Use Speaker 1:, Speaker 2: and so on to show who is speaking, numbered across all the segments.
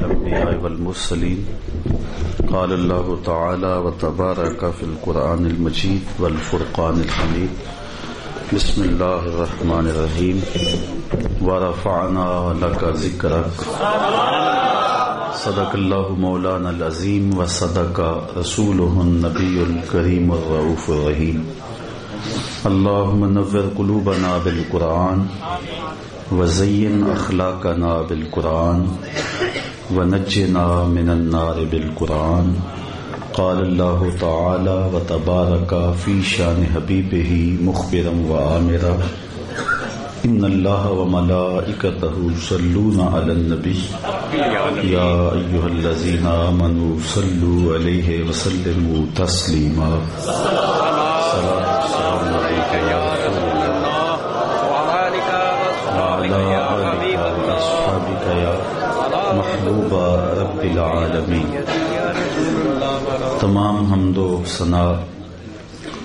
Speaker 1: الأنبياء والمرسلين. قال الله تعالى وتبارك في القرآن المجيد والفرقان الحميد. بسم الله الرحمن الرحيم. ورفعنا لك ذكرك. صدق الله مولانا العظيم وصدق رسوله النبي الكريم الرؤوف الرحيم. اللهم نور قلوبنا بالقرآن. وزين أخلاقنا بالقرآن. ونجنا من النار بالقرآن. قال الله تعالى وتبارك في شان حبيبه مخبرا وآمرا إن الله وملائكته يصلون على النبي يا أيها الذين آمنوا صلوا عليه وسلموا تسليما صلاة والسلام عليك يا رسول الله وعلى آلك العالمین تمام حمد و ثنا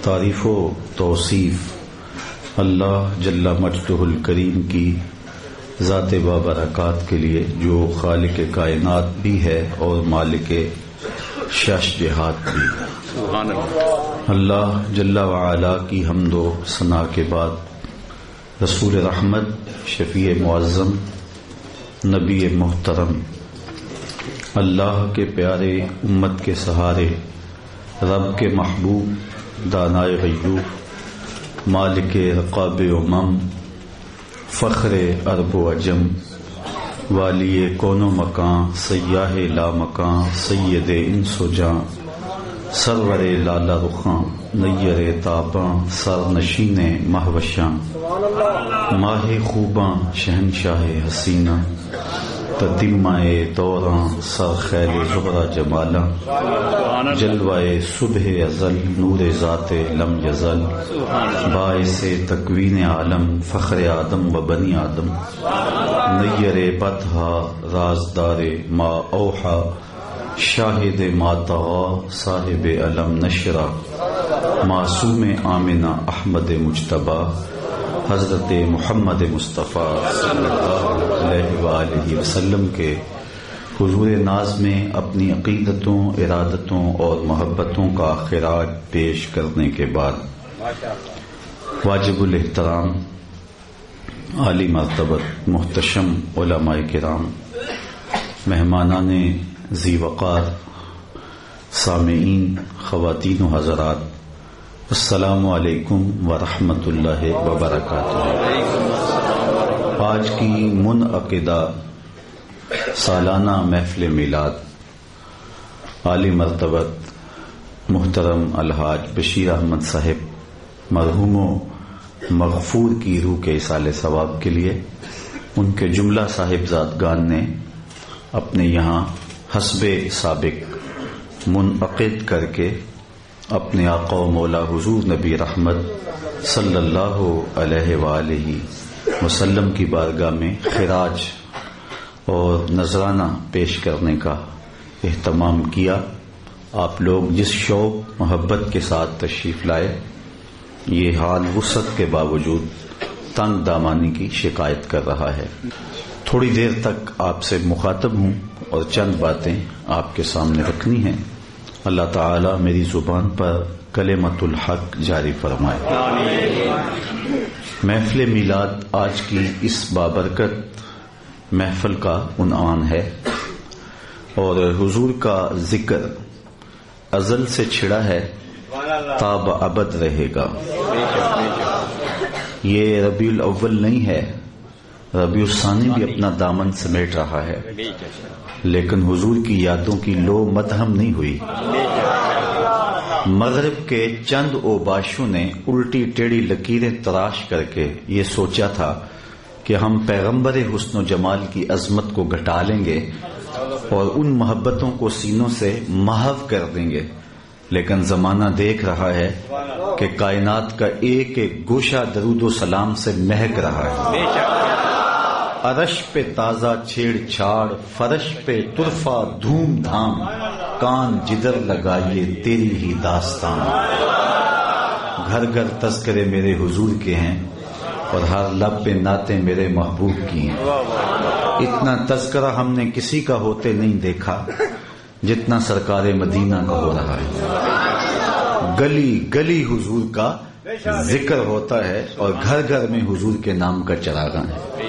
Speaker 1: تعریف و توصیف اللہ جل مجدہ الکریم کی ذات بابرکات کے لیے، جو خالق کائنات بھی ہے اور مالک شش جہاد بھی اللہ جل وعلا کی حمد و ثنا کے بعد رسول رحمت، شفیع معظم، نبی محترم اللہ کے پیارے امت کے سہارے، رب کے محبوب، دانائے غیوب، مالک رقاب امم، فخر ارب و اجم والی کون و مکان سیاہ لا مکان، سید انس و جاں سرور لالا رخاں، نیر تاباں سر نشین مہوشاں ماہ خوباں، شہنشاہ حسینہ تتیمائے دوراں سر خیل زہرا جمالا جلوائے صبح ازل نور ذات لم یزل، باعث تکوین عالم فخر آدم و بنی آدم، نیر بتہا رازدار ما اوحا، شاہد ماتا صاحب علم نشرہ معصوم آمنہ احمد مجتبہ حضرت محمد مصطفیٰ صلی اللہ علیہ وآلہ وسلم کے حضور ناز میں اپنی عقیدتوں، ارادتوں اور محبتوں کا خراج پیش کرنے کے بعد واجب الاحترام، عالی مرتبت محتشم علماء کرام، مہمانان ذی وقار سامعین، خواتین و حضرات، السلام علیکم ورحمۃ اللہ وبرکاتہ۔ آج کی منعقدہ سالانہ محفل میلاد، عالی مرتبت محترم الحاج بشیر احمد صاحب، مرحوم و مغفور کی روح کے اصال ثواب کے لیے ان کے جملہ صاحب گان نے اپنے یہاں حسب سابق منعقد کر کے اپنے آقا و مولا حضور نبی رحمت صلی اللہ علیہ وآلہ وسلم کی بارگاہ میں خراج اور نذرانہ پیش کرنے کا اہتمام کیا۔ آپ لوگ جس شوق، محبت کے ساتھ تشریف لائے، یہ حال وسط کے باوجود تنگ دامانی کی شکایت کر رہا ہے۔ تھوڑی دیر تک آپ سے مخاطب ہوں اور چند باتیں آپ کے سامنے رکھنی ہیں۔ اللہ تعالی میری زبان پر کلمت الحق جاری فرمائے۔ محفل میلاد آج کی اس بابرکت محفل کا عنوان ہے اور حضور کا ذکر ازل سے چھڑا ہے تاب ابد رہے گا۔ یہ ربیع الاول نہیں ہے، ربیع الثانی بھی اپنا دامن سمیٹ رہا ہے، لیکن حضور کی یادوں کی لو متہم نہیں ہوئی۔ مغرب کے چند اوباشوں نے الٹی ٹیڑھی لکیریں تراش کر کے یہ سوچا تھا کہ ہم پیغمبر حسن و جمال کی عظمت کو گھٹا لیں گے اور ان محبتوں کو سینوں سے محو کر دیں گے۔ لیکن زمانہ دیکھ رہا ہے کہ کائنات کا ایک ایک گوشہ درود و سلام سے مہک رہا ہے۔ ارش پہ تازہ چھیڑ چھاڑ فرش پہ ترفا دھوم دھام۔ کان جدر لگائیے تیری ہی داستان۔ گھر گھر تذکرے میرے حضور کے ہیں اور ہر لب پہ ناطے میرے محبوب کی ہیں۔ اتنا تذکرہ ہم نے کسی کا ہوتے نہیں دیکھا جتنا سرکار مدینہ کا ہو رہا ہے۔ گلی گلی حضور کا ذکر ہوتا ہے اور گھر گھر میں حضور کے نام کا چراغاں ہے۔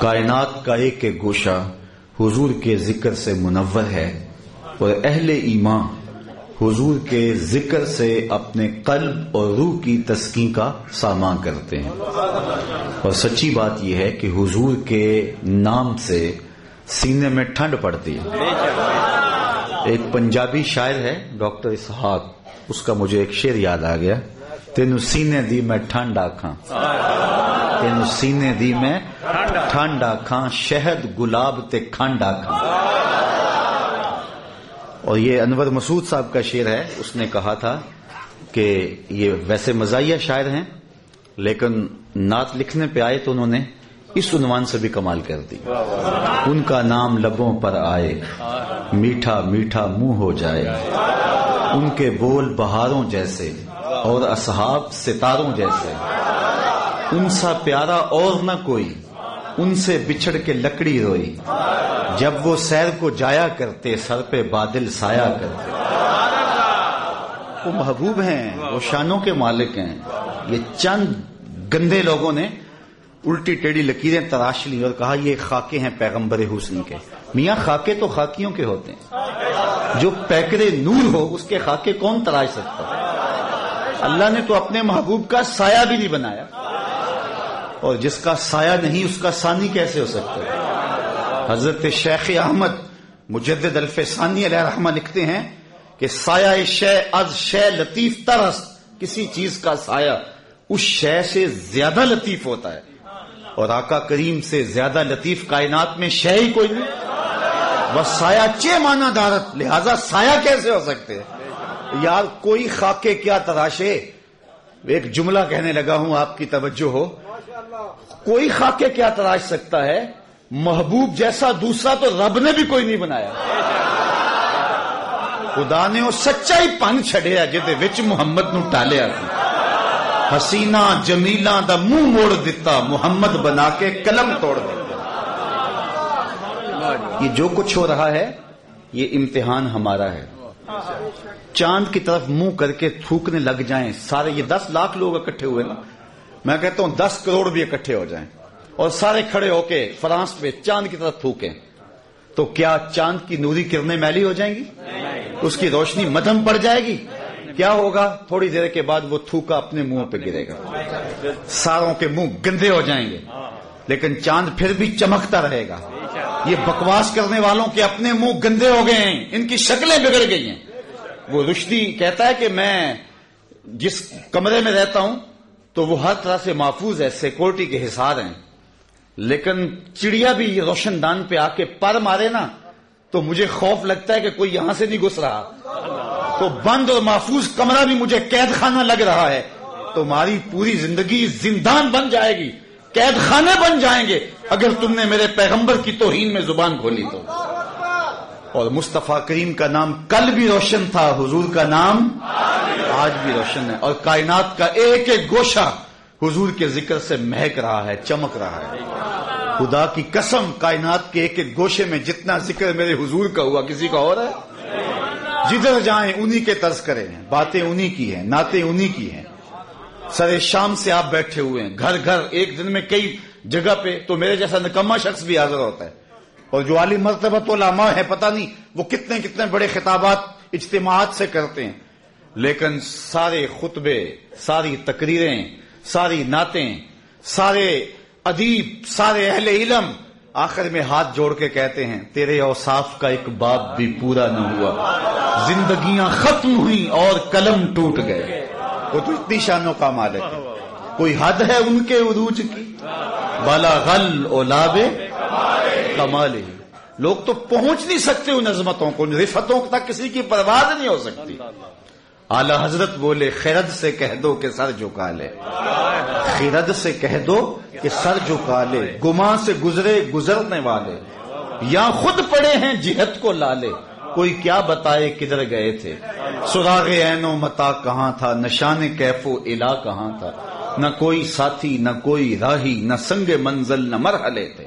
Speaker 1: کائنات کا ایک ایک گوشہ حضور کے ذکر سے منور ہے۔ اور اہل ایمان حضور کے ذکر سے اپنے قلب اور روح کی تسکین کا سامان کرتے ہیں۔ اور سچی بات یہ ہے کہ حضور کے نام سے سینے میں ٹھنڈ پڑتی ہے۔ ایک پنجابی شاعر ہے، ڈاکٹر اسحاق، اس کا مجھے ایک شعر یاد آ گیا۔ تین سینے دی میں ٹھنڈ آکھاں۔ تین سینے دی میں ٹھنڈ آکھاں، شہد گلاب تے کھنڈ آکھاں۔ اور یہ انور مسعود صاحب کا شعر ہے، اس نے کہا تھا کہ یہ ویسے مزاحیہ شاعر ہیں، لیکن نعت لکھنے پہ آئے تو انہوں نے اس عنوان سے بھی کمال کر دی۔ ان کا نام لبوں پر آئے، میٹھا میٹھا منہ ہو جائے۔ ان کے بول بہاروں جیسے اور اصحاب ستاروں جیسے۔ ان سا پیارا اور نہ کوئی، ان سے بچھڑ کے لکڑی روئی۔ جب وہ سیر کو جایا کرتے، سر پہ بادل سایا کرتے۔ وہ محبوب ہیں، وہ شانوں کے مالک ہیں۔ یہ چند گندے لوگوں نے الٹی ٹیڑھی لکیریں تراش لی اور کہا، یہ خاکے ہیں پیغمبر حسن کے۔ میاں، خاکے تو خاکیوں کے ہوتے ہیں۔ جو پیکرے نور ہو، اس کے خاکے کون تراش سکتا؟ اللہ نے تو اپنے محبوب کا سایہ بھی نہیں بنایا۔ اور جس کا سایہ نہیں، اس کا سانی کیسے ہو سکتا؟ ہے حضرت شیخ احمد مجدد الف ثانی علیہ رحمہ لکھتے ہیں کہ سایہ شے از شے لطیف ترس کسی چیز کا سایہ اس شے سے زیادہ لطیف ہوتا ہے۔ اور آقا کریم سے زیادہ لطیف کائنات میں شے ہی کوئی نہیں۔ وہ سایہ چے مانا دارت، لہذا سایہ کیسے ہو سکتے؟ ہیں یار کوئی خاکے کیا تراشے؟ ایک جملہ کہنے لگا ہوں، آپ کی توجہ ہو۔ کوئی خاکے کیا تراش سکتا ہے؟ محبوب جیسا دوسرا تو رب نے بھی کوئی نہیں بنایا۔ خدا نے وہ سچائی پن چڈیا جہد محمد نو ٹالیا حسینہ جمیلا دا منہ موڑ دیتا محمد بنا کے قلم توڑ دیتا یہ جو کچھ ہو رہا ہے، یہ امتحان ہمارا ہے۔ چاند کی طرف منہ کر کے تھوکنے لگ جائیں، سارے یہ دس لاکھ لوگ اکٹھے ہوئے نا۔ میں کہتا ہوں دس کروڑ بھی اکٹھے ہو جائیں۔ اور سارے کھڑے ہو کے فرانس پہ چاند کی طرف تھوکیں۔ تو کیا چاند کی نوری کرنے میلی ہو جائیں گی؟ اس کی روشنی مدھم پڑ جائے گی؟ کیا ہوگا؟ تھوڑی دیر کے بعد وہ تھوکا اپنے منہ پہ گرے گا۔ ساروں کے منہ گندے ہو جائیں گے۔ لیکن چاند پھر بھی چمکتا رہے گا۔ یہ بکواس کرنے والوں کے اپنے منہ گندے ہو گئے ہیں۔ ان کی شکلیں بگڑ گئی ہیں۔ وہ رشدی کہتا ہے کہ میں جس کمرے میں رہتا ہوں تو وہ ہر طرح سے محفوظ ہے سیکورٹی کے حساب ہیں۔ لیکن چڑیا بھی روشن دان پہ آ کے پر مارے نا، تو مجھے خوف لگتا ہے کہ کوئی یہاں سے نہیں گھس رہا۔ تو بند اور محفوظ کمرہ بھی مجھے قید خانہ لگ رہا ہے۔ تمہاری پوری زندگی زندان بن جائے گی، قید خانے بن جائیں گے۔ اگر تم نے میرے پیغمبر کی توہین میں زبان کھولی تو۔ اور مصطفیٰ کریم کا نام کل بھی روشن تھا، حضور کا نام آج بھی روشن ہے۔ اور کائنات کا ایک ایک گوشہ حضور کے ذکر سے مہک رہا ہے، چمک رہا ہے۔ خدا کی قسم، کائنات کے ایک ایک گوشے میں جتنا ذکر میرے حضور کا ہوا، کسی کا اور ہے؟ جدھر جائیں، انہی کے طرز کریں۔ باتیں انہی کی ہیں، نعتیں انہی کی ہیں۔ سر شام سے آپ بیٹھے ہوئے ہیں۔ گھر گھر، ایک دن میں کئی جگہ پہ تو میرے جیسا نکما شخص بھی حاضر ہوتا ہے۔ اور جو عالی مرتبہ تو علماء ہے، پتہ نہیں وہ کتنے کتنے بڑے خطابات اجتماعات سے کرتے ہیں۔ لیکن سارے خطبے، ساری تقریریں ساری نعتیں، سارے ادیب، سارے اہل علم آخر میں ہاتھ جوڑ کے کہتے ہیں، تیرے اوصاف کا ایک باب بھی پورا نہ ہوا۔ زندگیاں ختم ہوئی اور قلم ٹوٹ گئے۔ وہ تو اتنی شانوں کا مالک ہے۔ کوئی حد ہے ان کے عروج کی؟ بالا غل او لاب کمال لوگ تو پہنچ نہیں سکتے ان عظمتوں کو، ان رفتوں تک کسی کی پرواز نہیں ہو سکتی۔ اعلی حضرت بولے خیرد سے کہہ دو کہ سر جھکا لے۔ خیرد سے کہہ دو کہ سر جھکا لے۔ گما سے گزرے، گزرنے والے۔ یا خود پڑے ہیں جہت کو لالے۔ کوئی کیا بتائے کدھر گئے تھے۔ سراغ عین و متا کہاں تھا؟ نشان کیف و الا کہاں تھا؟ نہ کوئی ساتھی، نہ کوئی راہی، نہ سنگ منزل، نہ مرحلے تھے۔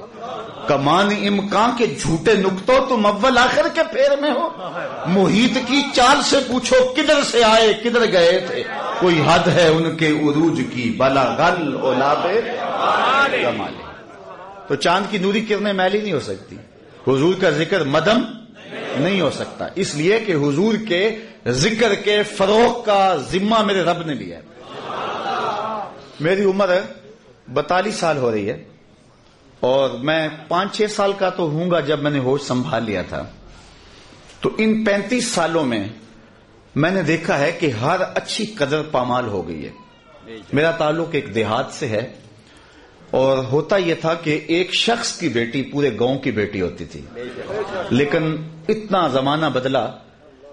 Speaker 1: کمان امکان کے جھوٹے نکتوں تم اول آخر کے پھیر میں ہو۔ محیط کی چال سے پوچھو کدھر سے آئے، کدھر گئے تھے۔ کوئی حد ہے ان کے عروج کی۔ بلا گل اولاد کمال۔ تو چاند کی نوری کرنے میلی نہیں ہو سکتی۔ حضور کا ذکر مدم نہیں ہو سکتا۔ اس لیے کہ حضور کے ذکر کے فروغ کا ذمہ میرے رب نے لیا ہے۔ میری عمر بتالیس سال ہو رہی ہے۔ اور میں پانچ چھ سال کا تو ہوں گا جب میں نے ہوش سنبھال لیا تھا۔ تو ان پینتیس سالوں میں میں نے دیکھا ہے کہ ہر اچھی قدر پامال ہو گئی ہے۔ میرا تعلق ایک دیہات سے ہے اور ہوتا یہ تھا کہ ایک شخص کی بیٹی پورے گاؤں کی بیٹی ہوتی تھی۔ لیکن اتنا زمانہ بدلا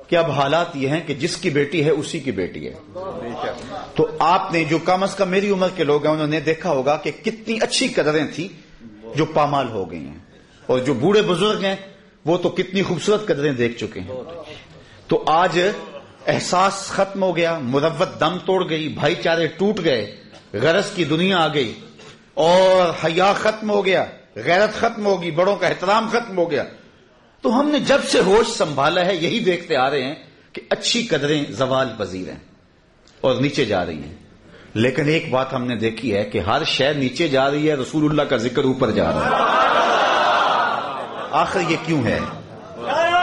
Speaker 1: کہ اب حالات یہ ہیں کہ جس کی بیٹی ہے اسی کی بیٹی ہے۔ تو آپ نے جو کم از کم میری عمر کے لوگ ہیں، انہوں نے دیکھا ہوگا کہ کتنی اچھی قدریں تھیں۔ جو پامال ہو گئی ہیں اور جو بوڑھے بزرگ ہیں، وہ تو کتنی خوبصورت قدریں دیکھ چکے ہیں۔ تو آج احساس ختم ہو گیا، مروت دم توڑ گئی، بھائی چارے ٹوٹ گئے، غرض کی دنیا آ گئی اور حیا ختم ہو گیا، غیرت ختم ہوگی، بڑوں کا احترام ختم ہو گیا۔ تو ہم نے جب سے ہوش سنبھالا ہے، یہی دیکھتے آ رہے ہیں کہ اچھی قدریں زوال پذیر ہیں اور نیچے جا رہی ہیں۔ لیکن ایک بات ہم نے دیکھی ہے کہ ہر شہر نیچے جا رہی ہے، رسول اللہ کا ذکر اوپر جا رہا ہے۔ آخر یہ کیوں ہے؟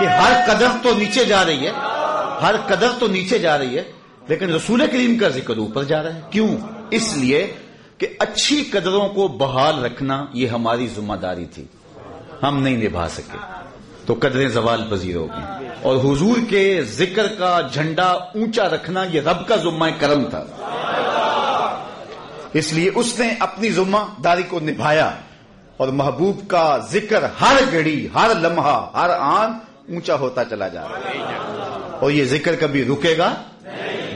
Speaker 1: کہ ہر قدر تو نیچے جا رہی ہے، ہر قدر تو نیچے جا رہی ہے، لیکن رسول کریم کا ذکر اوپر جا رہا ہے۔ کیوں؟ اس لیے کہ اچھی قدروں کو بحال رکھنا یہ ہماری ذمہ داری تھی۔ ہم نہیں نبھا سکے۔ تو قدریں زوال پذیر ہوگی اور حضور کے ذکر کا جھنڈا اونچا رکھنا یہ رب کا ذمہ کرم تھا۔ اس لیے اس نے اپنی ذمہ داری کو نبھایا اور محبوب کا ذکر ہر گھڑی، ہر لمحہ، ہر آن اونچا ہوتا چلا جا رہا ہے۔ اور یہ ذکر کبھی رکے گا؟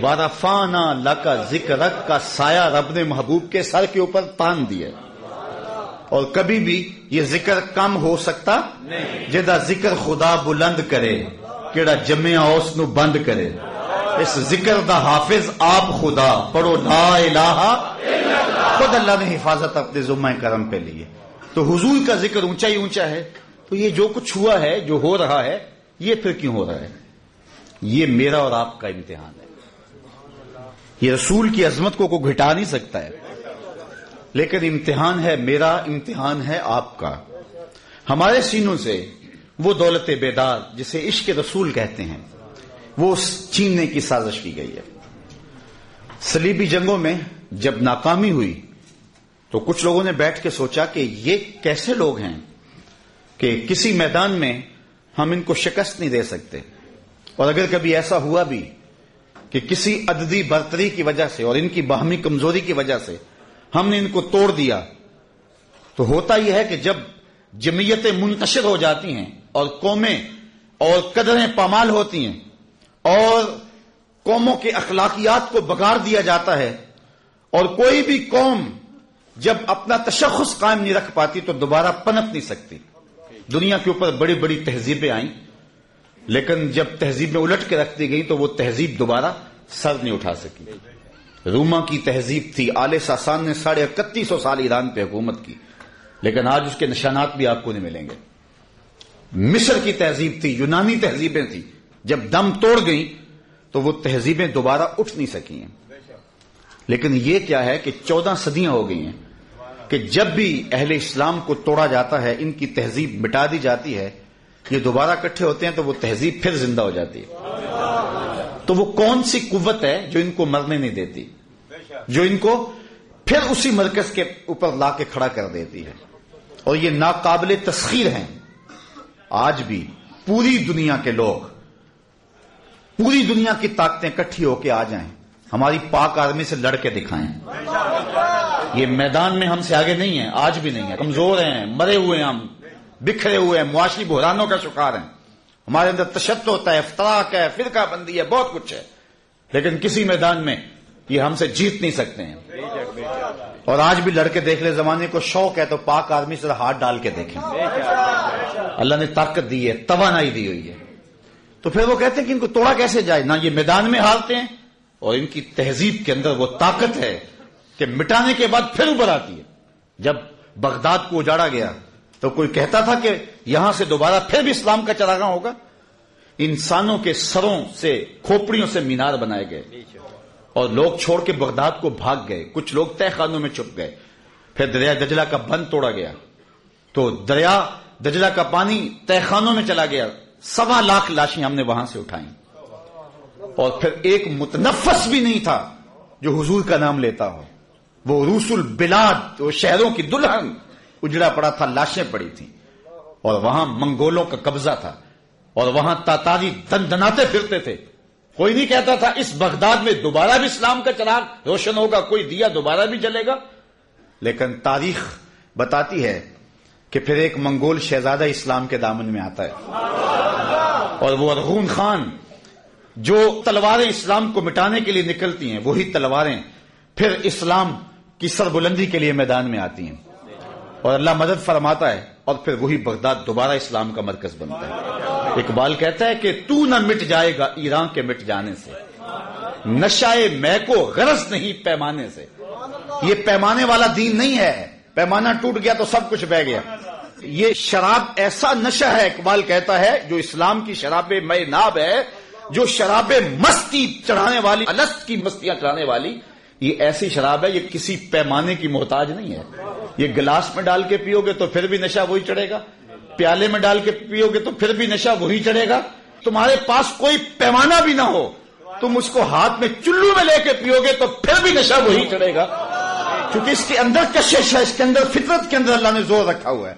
Speaker 1: وارفانہ لکا ذکر کا سایہ رب نے محبوب کے سر کے اوپر تان دیا اور کبھی بھی یہ ذکر کم ہو سکتا جدا ذکر خدا بلند کرے، کیڑا جمع اس نو بند کرے۔ اس ذکر دا حافظ آپ خدا، پڑھو لا الہ خود اللہ نے حفاظت اپنے ذمہ کرم پہ لیے تو حضور کا ذکر اونچا ہی اونچا ہے۔ تو یہ جو کچھ ہوا ہے، جو ہو رہا ہے، یہ پھر کیوں ہو رہا ہے؟ یہ میرا اور آپ کا امتحان ہے۔ یہ رسول کی عظمت کو کوئی گھٹا نہیں سکتا ہے۔ لیکن امتحان ہے میرا، امتحان ہے آپ کا۔ ہمارے سینوں سے وہ دولت بیدار، جسے عشق رسول کہتے ہیں، وہ چھیننے کی سازش کی گئی ہے۔ سلیبی جنگوں میں جب ناکامی ہوئی تو کچھ لوگوں نے بیٹھ کے سوچا کہ یہ کیسے لوگ ہیں کہ کسی میدان میں ہم ان کو شکست نہیں دے سکتے؟ اور اگر کبھی ایسا ہوا بھی کہ کسی عددی برتری کی وجہ سے اور ان کی باہمی کمزوری کی وجہ سے ہم نے ان کو توڑ دیا، تو ہوتا یہ ہے کہ جب جمعیتیں منتشر ہو جاتی ہیں اور قومیں اور قدریں پامال ہوتی ہیں اور قوموں کے اخلاقیات کو بگاڑ دیا جاتا ہے اور کوئی بھی قوم جب اپنا تشخص قائم نہیں رکھ پاتی تو دوبارہ پنپ نہیں سکتی۔ دنیا کے اوپر بڑی بڑی تہذیبیں آئیں، لیکن جب تہذیبیں الٹ کے رکھ دی گئی تو وہ تہذیب دوبارہ سر نہیں اٹھا سکی۔ روما کی تہذیب تھی، آل ساسان نے ساڑھے اکتیس سو سال ایران پہ حکومت کی، لیکن آج اس کے نشانات بھی آپ کو نہیں ملیں گے۔ مصر کی تہذیب تھی، یونانی تہذیبیں تھی۔ جب دم توڑ گئیں تو وہ تہذیبیں دوبارہ اٹھ نہیں سکی ہیں لیکن یہ کیا ہے کہ چودہ صدیاں ہو گئی ہیں کہ جب بھی اہل اسلام کو توڑا جاتا ہے، ان کی تہذیب مٹا دی جاتی ہے، یہ دوبارہ اکٹھے ہوتے ہیں تو وہ تہذیب پھر زندہ ہو جاتی ہے۔ تو وہ کون سی قوت ہے جو ان کو مرنے نہیں دیتی؟ جو ان کو پھر اسی مرکز کے اوپر لا کے کھڑا کر دیتی ہے۔ اور یہ ناقابل تسخیر ہیں۔ آج بھی پوری دنیا کے لوگ، پوری دنیا کی طاقتیں کٹھی ہو کے آ جائیں۔ ہماری پاک آرمی سے لڑ کے دکھائیں۔ یہ میدان میں ہم سے آگے نہیں ہیں، آج بھی نہیں ہے کمزور ہیں، مرے ہوئے ہیں ہم، بکھرے ہوئے ہیں، معاشی بحرانوں کا شکار ہیں۔ ہمارے اندر تشدد ہوتا ہے افطراک ہے، فرقہ بندی ہے، بہت کچھ ہے۔ لیکن کسی میدان میں یہ ہم سے جیت نہیں سکتے ہیں۔ اور آج بھی لڑکے دیکھ لے، زمانے کو شوق ہے تو پاک آدمی سے ہاتھ ڈال کے دیکھیں۔ اللہ نے طاقت دی ہے، توانائی دی ہوئی ہے۔ تو پھر وہ کہتے ہیں کہ ان کو توڑا کیسے جائے؟ نہ یہ میدان میں ہارتے ہیں اور ان کی تہذیب کے اندر وہ طاقت ہے کہ مٹانے کے بعد پھر ابھر آتی ہے۔ جب بغداد کو اجاڑا گیا تو کوئی کہتا تھا کہ یہاں سے دوبارہ پھر بھی اسلام کا چراغاں ہوگا؟ انسانوں کے سروں سے، کھوپڑیوں سے مینار بنائے گئے۔ اور لوگ چھوڑ کے بغداد کو بھاگ گئے۔ کچھ لوگ طے خانوں میں چھپ گئے۔ پھر دریا دجلہ کا بند توڑا گیا۔ تو دریا دجلہ کا پانی طے خانوں میں چلا گیا۔ سوا لاکھ لاشیں ہم نے وہاں سے اٹھائیں۔ اور پھر ایک متنفس بھی نہیں تھا جو حضور کا نام لیتا ہو۔ وہ روس البلاد، وہ شہروں کی دلہن اجڑا پڑا تھا، لاشیں پڑی تھیں۔ اور وہاں منگولوں کا قبضہ تھا۔ اور وہاں تاتاری دن دناتے پھرتے تھے۔ کوئی نہیں کہتا تھا، اس بغداد میں دوبارہ بھی اسلام کا چراغ روشن ہوگا، کوئی دیا دوبارہ بھی جلے گا۔ لیکن تاریخ بتاتی ہے کہ پھر ایک منگول شہزادہ اسلام کے دامن میں آتا ہے۔ اور وہ ارغون خان جو تلواریں اسلام کو مٹانے کے لیے نکلتی ہیں، وہی تلواریں پھر اسلام کی سربلندی کے لیے میدان میں آتی ہیں۔ اور اللہ مدد فرماتا ہے اور پھر وہی بغداد دوبارہ اسلام کا مرکز بنتا ہے۔ اقبال کہتا ہے کہ تو نہ مٹ جائے گا ایران کے مٹ جانے سے۔ نشائے میں کو غرض نہیں پیمانے سے۔ یہ پیمانے والا دین نہیں ہے۔ پیمانہ ٹوٹ گیا تو سب کچھ بہ گیا۔ یہ شراب ایسا نشہ ہے، اقبال کہتا ہے، جو اسلام کی شراب میں ناب ہے جو شراب مستی چڑھانے والی الست کی مستیاں چڑھانے والی، یہ ایسی شراب ہے، یہ کسی پیمانے کی محتاج نہیں ہے۔ یہ گلاس میں ڈال کے پیو گے تو پھر بھی نشہ وہی چڑھے گا۔ پیالے میں ڈال کے پیو گے تو پھر بھی نشہ وہی چڑھے گا۔ تمہارے پاس کوئی پیمانہ بھی نہ ہو، تم اس کو ہاتھ میں چلو میں لے کے پیو گے تو پھر بھی نشہ وہی چڑھے گا۔ کیونکہ اس کے اندر کشش ہے، اس کے اندر فطرت کے اندر اللہ نے زور رکھا ہوا ہے۔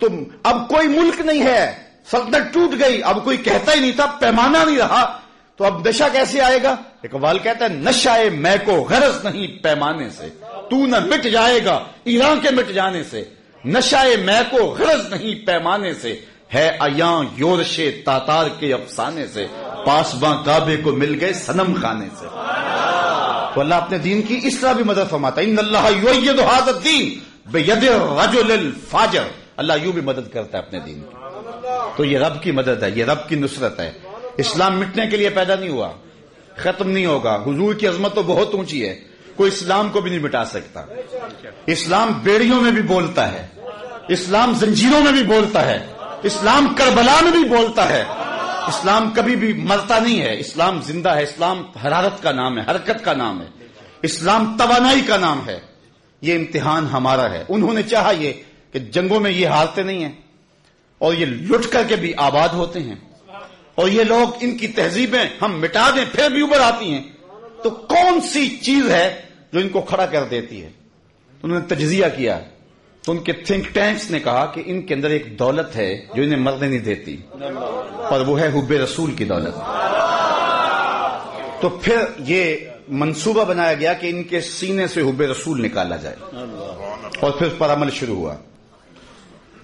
Speaker 1: تم، اب کوئی ملک نہیں ہے۔ سلطنت ٹوٹ گئی۔ اب کوئی کہتا ہی نہیں تھا، پیمانہ نہیں رہا۔ تو اب نشہ کیسے آئے گا؟ اقبال کہتا ہے نشہ میں کو غرض نہیں پیمانے سے۔ تو نہ مٹ جائے گا ایران کے مٹ جانے سے۔ نشہ میں کو غرض نہیں پیمانے سے۔ ہے ایاں یورش تاتار کے افسانے سے۔ پاس باں کعبے کو مل گئے سنم خانے سے۔ تو اللہ اپنے دین کی اس طرح بھی مدد فرماتا ان اللہ یؤید هذا الدین۔ بید الرجل الفاجر۔ اللہ یوں بھی مدد کرتا ہے اپنے دین کی۔ تو یہ رب کی مدد ہے، یہ رب کی نصرت ہے۔ اسلام مٹنے کے لیے پیدا نہیں ہوا، ختم نہیں ہوگا۔ حضور کی عظمت تو بہت اونچی ہے، کوئی اسلام کو بھی نہیں مٹا سکتا۔ اسلام بیڑیوں میں بھی بولتا ہے، اسلام زنجیروں میں بھی بولتا ہے، اسلام کربلا میں بھی بولتا ہے۔ اسلام کبھی بھی مرتا نہیں ہے، اسلام زندہ ہے، اسلام حرارت کا نام ہے، حرکت کا نام ہے۔ اسلام توانائی کا نام ہے۔ یہ امتحان ہمارا ہے۔ انہوں نے چاہا یہ کہ جنگوں میں یہ ہارتے نہیں ہیں۔ اور یہ لٹ کر کے بھی آباد ہوتے ہیں اور یہ لوگ ان کی تہذیبیں ہم مٹا دیں پھر بھی ابھر آتی ہیں۔ تو کون سی چیز ہے جو ان کو کھڑا کر دیتی ہے؟ انہوں نے تجزیہ کیا۔ تو ان کے تھنک ٹینکس نے کہا کہ ان کے اندر ایک دولت ہے جو انہیں مرنے نہیں دیتی۔ اور وہ ہے حب رسول کی دولت۔ تو پھر یہ منصوبہ بنایا گیا کہ ان کے سینے سے حب رسول نکالا جائے۔ اور پھر پر عمل شروع ہوا۔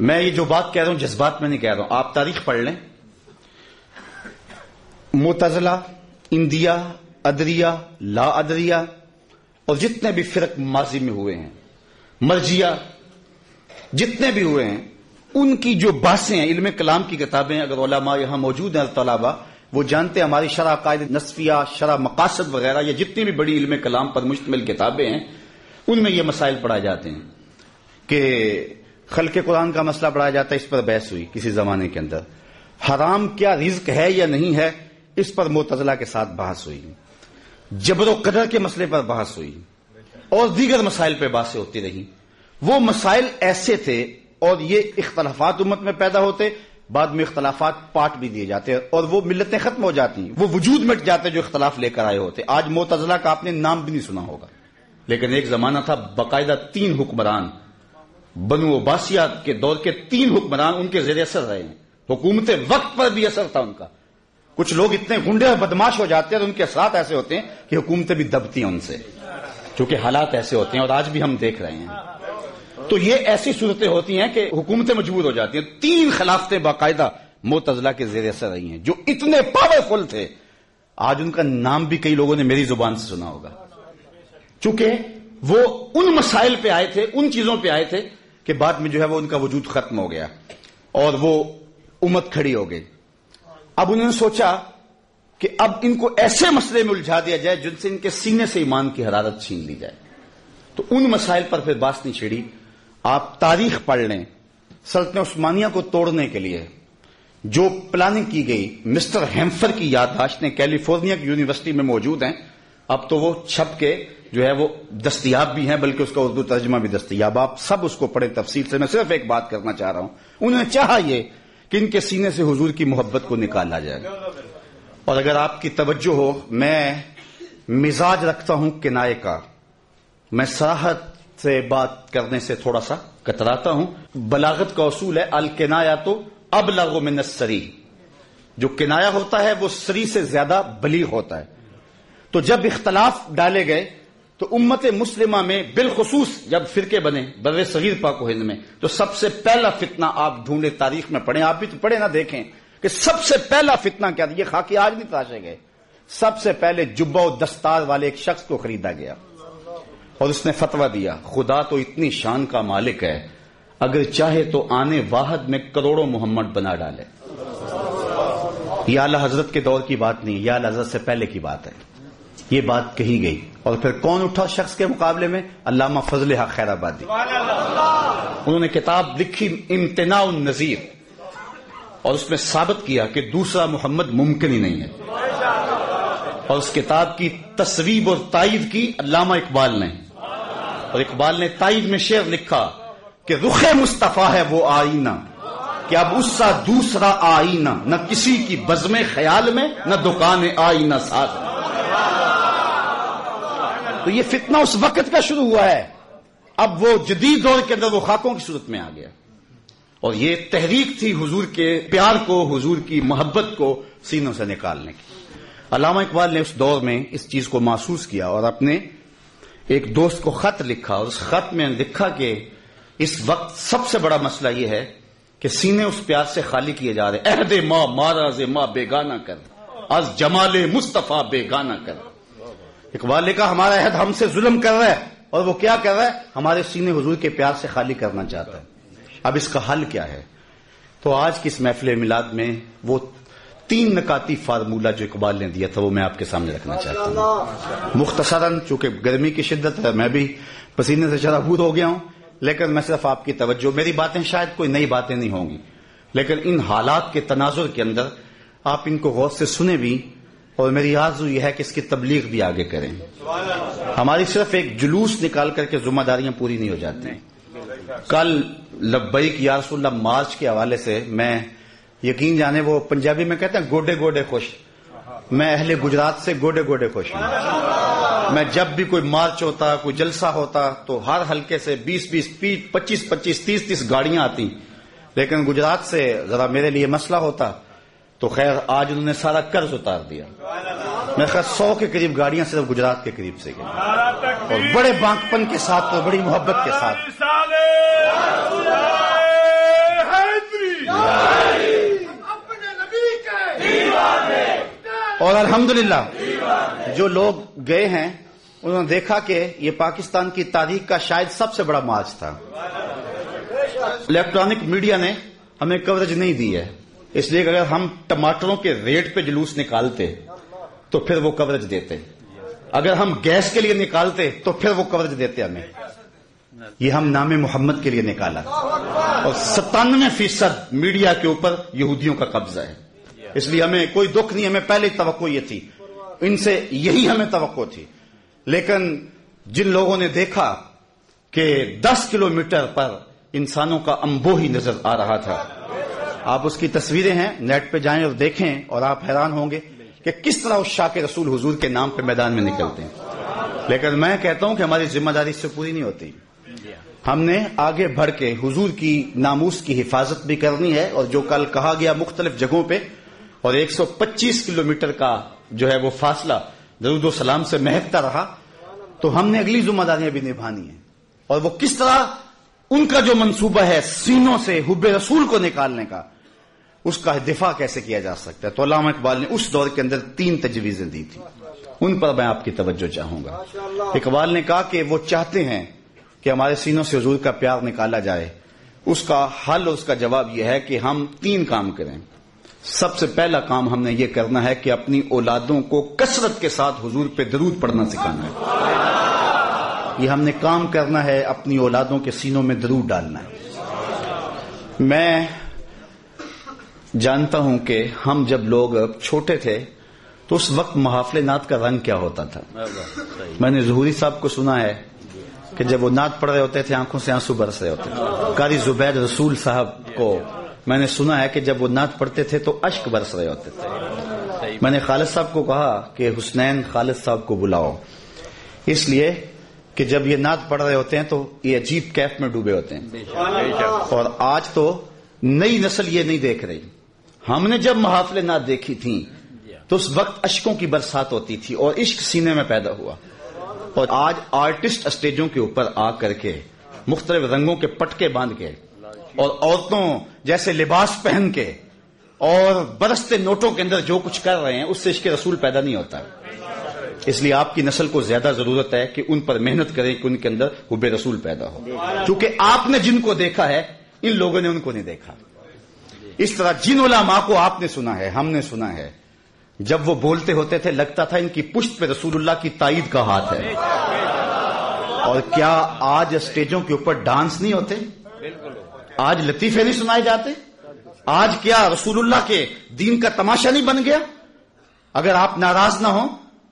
Speaker 1: میں یہ جو بات کہہ رہا ہوں، جذبات میں نہیں کہہ رہا ہوں۔ آپ تاریخ پڑھ لیں۔ متضلہ اندیا ادریا لا ادریا اور جتنے بھی فرق ماضی میں ہوئے ہیں مرجیا جتنے بھی ہوئے ہیں، ان کی جو باسیں ہیں، علم کلام کی کتابیں، اگر علماء یہاں موجود ہیں طلبا وہ جانتے ہیں ہماری شرح قائد نصفیہ، شرح مقاصد وغیرہ یہ جتنی بھی بڑی علم کلام پر مشتمل کتابیں ہیں، ان میں یہ مسائل پڑھائے جاتے ہیں کہ خلق قرآن کا مسئلہ پڑھایا جاتا ہے، اس پر بحث ہوئی کسی زمانے کے اندر۔ حرام کیا رزق ہے یا نہیں ہے، اس پر متضلہ کے ساتھ بحث ہوئی۔ جبر و قدر کے مسئلے پر بحث ہوئی۔ اور دیگر مسائل پہ بحثیں ہوتی رہی۔ وہ مسائل ایسے تھے اور یہ اختلافات امت میں پیدا ہوتے، بعد میں اختلافات پاٹ بھی دیے جاتے اور وہ ملتیں ختم ہو جاتی۔ وہ وجود مٹ جاتے جو اختلاف لے کر آئے ہوتے۔ آج موتزلہ کا آپ نے نام بھی نہیں سنا ہوگا۔ لیکن ایک زمانہ تھا، باقاعدہ تین حکمران بنو باسیا کے دور کے تین حکمران ان کے زیر اثر رہے ہیں۔ حکومت وقت پر بھی اثر تھا ان کا۔ کچھ لوگ اتنے گنڈے اور بدماش ہو جاتے ہیں اور ان کے اثرات ایسے ہوتے ہیں کہ حکومتیں بھی دبتی ہیں ان سے۔ کیونکہ حالات ایسے ہوتے ہیں اور آج بھی ہم دیکھ رہے ہیں۔ تو یہ ایسی صورتیں ہوتی ہیں کہ حکومتیں مجبور ہو جاتی ہیں۔ تین خلافتیں باقاعدہ موتزلہ کے زیر اثر رہی ہیں، جو اتنے پاورفل تھے۔ آج ان کا نام بھی کئی لوگوں نے میری زبان سے سنا ہوگا۔ چونکہ وہ ان مسائل پہ آئے تھے، ان چیزوں پہ آئے تھے۔ کہ بعد میں جو ہے وہ ان کا وجود ختم ہو گیا اور وہ امت کھڑی ہو گئی۔ اب انہوں نے سوچا کہ اب ان کو ایسے مسئلے میں الجھا دیا جائے جن سے ان کے سینے سے ایمان کی حرارت چھین لی جائے۔ تو ان مسائل پر پھر بات نہیں چھڑی آپ تاریخ پڑھ لیں۔
Speaker 2: سلطنت عثمانیہ کو توڑنے کے لیے جو پلاننگ کی گئی، مسٹر ہیمفر کی یادداشتیں کیلیفورنیا کی یونیورسٹی میں موجود ہیں۔ اب تو وہ چھپ کے جو ہے وہ دستیاب بھی ہیں، بلکہ اس کا اردو ترجمہ بھی دستیاب۔ آپ سب اس کو پڑھیں تفصیل سے۔ میں صرف ایک بات کرنا چاہ رہا ہوں۔ انہوں نے چاہا یہ کہ ان کے سینے سے حضور کی محبت کو نکالا جائے۔ اور اگر آپ کی توجہ ہو، میں مزاج رکھتا ہوں کنائے کا۔ میں سراحت سے بات کرنے سے تھوڑا سا کتراتا ہوں۔ بلاغت کا اصول ہے الکنایا تو اب لغو من السری۔ جو کنایا ہوتا ہے، وہ سری سے زیادہ بلیغ ہوتا ہے۔ تو جب اختلاف ڈالے گئے تو امت مسلمہ میں بالخصوص جب فرقے بنے، بر صغیر پاک و ہند میں، تو سب سے پہلا فتنہ آپ ڈھونڈے، تاریخ میں پڑھیں، آپ بھی تو پڑھے نہ دیکھیں کہ سب سے پہلا فتنہ کیا تھا؟ یہ خاکی آج نہیں تراشے گئے۔ سب سے پہلے جبا و دستار والے ایک شخص کو خریدا گیا اور اس نے فتوا دیا، خدا تو اتنی شان کا مالک ہے، اگر چاہے تو آنے واحد میں کروڑوں محمد بنا ڈالے۔ یہ اعلی حضرت کے دور کی بات نہیں یہ اعلی حضرت سے پہلے کی بات ہے۔ یہ بات کہی گئی۔ اور پھر کون اٹھا شخص کے مقابلے میں؟ علامہ فضل حق خیر آبادی انہوں نے کتاب لکھی امتناع النظیر۔ اور اس میں ثابت کیا کہ دوسرا محمد ممکن ہی نہیں ہے۔ اور اس کتاب کی تصویب اور تائید کی علامہ اقبال نے۔ اور اقبال نے تائید میں شعر لکھا کہ رخ مصطفیٰ ہے وہ آئینہ۔ کہ اب اس سا دوسرا آئینہ نہ کسی کی بزم خیال میں، نہ دکان آئینہ ساتھ میں۔ تو یہ فتنہ اس وقت کا شروع ہوا ہے۔ اب وہ جدید دور کے اندر وہ خاکوں کی صورت میں آ گیا۔ اور یہ تحریک تھی حضور کے پیار کو، حضور کی محبت کو سینوں سے نکالنے کی۔ علامہ اقبال نے اس دور میں اس چیز کو محسوس کیا اور اپنے ایک دوست کو خط لکھا اور اس خط میں لکھا کہ اس وقت سب سے بڑا مسئلہ یہ ہے کہ سینے اس پیار سے خالی کیے جا رہے عہد ماں ماراز ماں بیگانہ کر۔ از جمال مصطفیٰ بیگانہ کر۔ اقبال نے کہا ہمارا عہد ہم سے ظلم کر رہا ہے اور وہ کیا کر رہا ہے؟ ہمارے سینے حضور کے پیار سے خالی کرنا چاہتا ہے۔ اب اس کا حل کیا ہے؟ تو آج کی اس محفل میلاد میں وہ تین نکاتی فارمولہ جو اقبال نے دیا تھا وہ میں آپ کے سامنے رکھنا چاہتا ہوں۔ مختصراً چونکہ گرمی کی شدت ہے میں بھی پسینے سے شرابود ہو گیا ہوں لیکن میں صرف آپ کی توجہ میری باتیں شاید کوئی نئی باتیں نہیں ہوں گی لیکن ان حالات کے تناظر کے اندر آپ ان کو غور سے سنیں بھی اور میری آرزو یہ ہے کہ اس کی تبلیغ بھی آگے کریں۔ ہماری صرف ایک جلوس نکال کر کے ذمہ داریاں پوری نہیں ہو جاتی۔ ہیں کل لبیک یا رسول اللہ مارچ کے حوالے سے میں یقین جانے وہ پنجابی میں کہتے ہیں گوڈے گوڈے خوش۔ میں اہل گجرات سے گوڈے گوڈے خوش ہوں۔ میں جب بھی کوئی مارچ ہوتا، کوئی جلسہ ہوتا تو ہر ہلکے سے بیس بیس پچیس پچیس تیس تیس گاڑیاں آتی لیکن گجرات سے ذرا میرے لیے مسئلہ ہوتا۔ تو خیر، آج انہوں نے سارا قرض اتار دیا۔ میں خیر، سو کے قریب گاڑیاں صرف گجرات کے قریب سے گئی اور بڑے بانکپن کے ساتھ اور بڑی محبت کے ساتھ۔ اور الحمدللہ، جو لوگ گئے ہیں، انہوں نے دیکھا کہ یہ پاکستان کی تاریخ کا شاید سب سے بڑا مارچ تھا۔ الیکٹرانک میڈیا نے ہمیں کوریج نہیں دی ہے۔ اس لیے کہ اگر ہم ٹماٹروں کے ریٹ پہ جلوس نکالتے تو پھر وہ کوریج دیتے۔ اگر ہم گیس کے لیے نکالتے تو پھر وہ کوریج دیتے ہمیں۔ یہ ہم نام محمد کے لیے نکالا۔ اور ستانوے فیصد میڈیا کے اوپر یہودیوں کا قبضہ ہے۔ اس لیے ہمیں کوئی دکھ نہیں، ہمیں پہلے توقع یہ تھی۔ ان سے یہی ہمیں توقع تھی۔ لیکن جن لوگوں نے دیکھا کہ دس کلومیٹر پر انسانوں کا امبو ہی نظر آ رہا تھا آپ اس کی تصویریں ہیں، نیٹ پہ جائیں اور دیکھیں اور آپ حیران ہوں گے کہ کس طرح اس شاہ کے رسول حضور کے نام پہ میدان میں نکلتے ہیں۔ لیکن میں کہتا ہوں کہ ہماری ذمہ داری اس سے پوری نہیں ہوتی۔ ہم نے آگے بڑھ کے حضور کی ناموس کی حفاظت بھی کرنی ہے اور جو کل کہا گیا مختلف جگہوں پہ اور ایک سو پچیس کلو میٹر کا جو ہے وہ فاصلہ درود و سلام سے مہکتا رہا، تو ہم نے اگلی ذمہ داریاں بھی نبھانی ہیں۔ اور وہ کس طرح ان کا جو منصوبہ ہے سینوں سے حب رسول کو نکالنے کا اس کا دفاع کیسے کیا جا سکتا ہے؟ تو علامہ اقبال نے اس دور کے اندر تین تجویزیں دی تھی ان پر میں آپ کی توجہ چاہوں گا۔ اقبال نے کہا کہ وہ چاہتے ہیں کہ ہمارے سینوں سے حضور کا پیار نکالا جائے۔ اس کا حل اور اس کا جواب یہ ہے کہ ہم تین کام کریں۔ سب سے پہلا کام ہم نے یہ کرنا ہے کہ اپنی اولادوں کو کثرت کے ساتھ حضور پہ درود پڑھنا سکھانا ہے۔ یہ ہم نے کام کرنا ہے اپنی اولادوں کے سینوں میں درود ڈالنا ہے۔ میں جانتا ہوں کہ ہم جب لوگ چھوٹے تھے تو اس وقت محافل نعت کا رنگ کیا ہوتا تھا۔ میں نے ظہوری صاحب کو سنا ہے کہ جب وہ نعت پڑھ رہے ہوتے تھے آنکھوں سے آنسو برس رہے ہوتے تھے۔ قاری زبید رسول صاحب کو میں نے سنا ہے کہ جب وہ نعت پڑھتے تھے تو اشک برس رہے ہوتے تھے۔ میں نے خالد صاحب کو کہا کہ حسنین خالد صاحب کو بلاؤ۔ اس لیے کہ جب یہ نعت پڑھ رہے ہوتے ہیں تو یہ عجیب کیف میں ڈوبے ہوتے ہیں۔ اور آج تو نئی نسل یہ نہیں دیکھ رہی۔ ہم نے جب محافل نعت دیکھی تھی تو اس وقت اشکوں کی برسات ہوتی تھی اور عشق سینے میں پیدا ہوا۔ اور آج آرٹسٹ اسٹیجوں کے اوپر آ کر کے مختلف رنگوں کے پٹکے باندھ کے اور عورتوں جیسے لباس پہن کے اور برستے نوٹوں کے اندر جو کچھ کر رہے ہیں اس سے عشق رسول پیدا نہیں ہوتا۔ اس لیے آپ کی نسل کو زیادہ ضرورت ہے کہ ان پر محنت کریں کہ ان کے اندر حب رسول پیدا ہو۔ کیونکہ آپ نے جن کو دیکھا ہے، ان لوگوں نے ان کو نہیں دیکھا۔ اس طرح جن علماء کو آپ نے سنا ہے، ہم نے سنا ہے، جب وہ بولتے ہوتے تھے، لگتا تھا ان کی پشت پہ رسول اللہ کی تائید کا ہاتھ ہے۔ اور کیا آج اسٹیجوں کے اوپر ڈانس نہیں ہوتے؟ آج لطیفے نہیں سنائے جاتے؟ آج کیا رسول اللہ کے دین کا تماشا نہیں بن گیا؟ اگر آپ ناراض نہ ہوں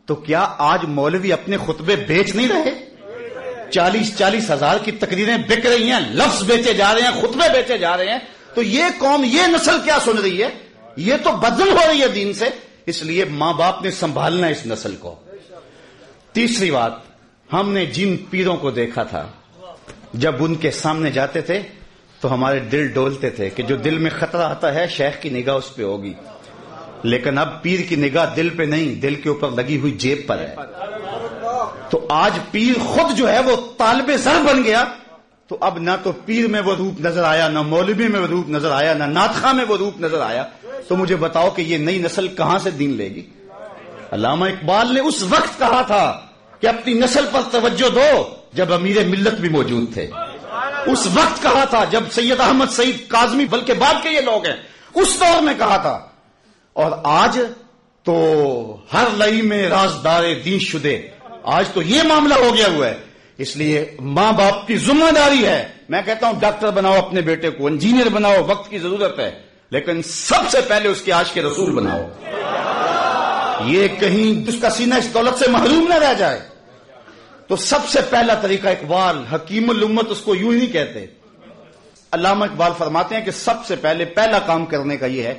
Speaker 2: تو کیا آج مولوی اپنے خطبے بیچ نہیں رہے؟ چالیس چالیس ہزار کی تقریریں بک رہی ہیں، لفظ بیچے جا رہے ہیں، خطبے بیچے جا رہے ہیں، تو یہ قوم، یہ نسل کیا سن رہی ہے؟ یہ تو بدل ہو رہی ہے دین سے، اس لیے ماں باپ نے سنبھالنا اس نسل کو۔ تیسری بات، ہم نے جن پیروں کو دیکھا تھا، جب ان کے سامنے جاتے تھے، تو ہمارے دل ڈولتے تھے کہ جو دل میں خطرہ آتا ہے، شیخ کی نگاہ اس پہ ہوگی۔ لیکن اب پیر کی نگاہ دل پہ نہیں، دل کے اوپر لگی ہوئی جیب پر ہے۔ تو آج پیر خود جو ہے وہ طالب سر بن گیا۔ تو اب نہ تو پیر میں وہ روپ نظر آیا، نہ مولوی میں وہ روپ نظر آیا، نہ ناتخا میں وہ روپ نظر آیا۔ تو مجھے بتاؤ کہ یہ نئی نسل کہاں سے دین لے گی؟ علامہ اقبال نے اس وقت کہا تھا کہ اپنی نسل پر توجہ دو جب امیر ملت بھی موجود تھے۔ اس وقت کہا تھا جب سید احمد سعید کاظمی، بلکہ بعد کے یہ لوگ ہیں، اس دور میں کہا تھا اور آج تو ہر لئی میں رازدار دین شدے۔ آج تو یہ معاملہ ہو گیا ہوا ہے۔ اس لیے ماں باپ کی ذمہ داری ہے۔ میں کہتا ہوں ڈاکٹر بناؤ اپنے بیٹے کو، انجینئر بناؤ، وقت کی ضرورت ہے۔ لیکن سب سے پہلے اس کے آج کے رسول بناؤ۔ یہ کہیں اس کا سینہ اس دولت سے محروم نہ رہ جائے۔ تو سب سے پہلا طریقہ اقبال، حکیم الامت اس کو یوں ہی نہیں کہتے۔ علامہ اقبال فرماتے ہیں کہ سب سے پہلے پہلا کام کرنے کا یہ ہے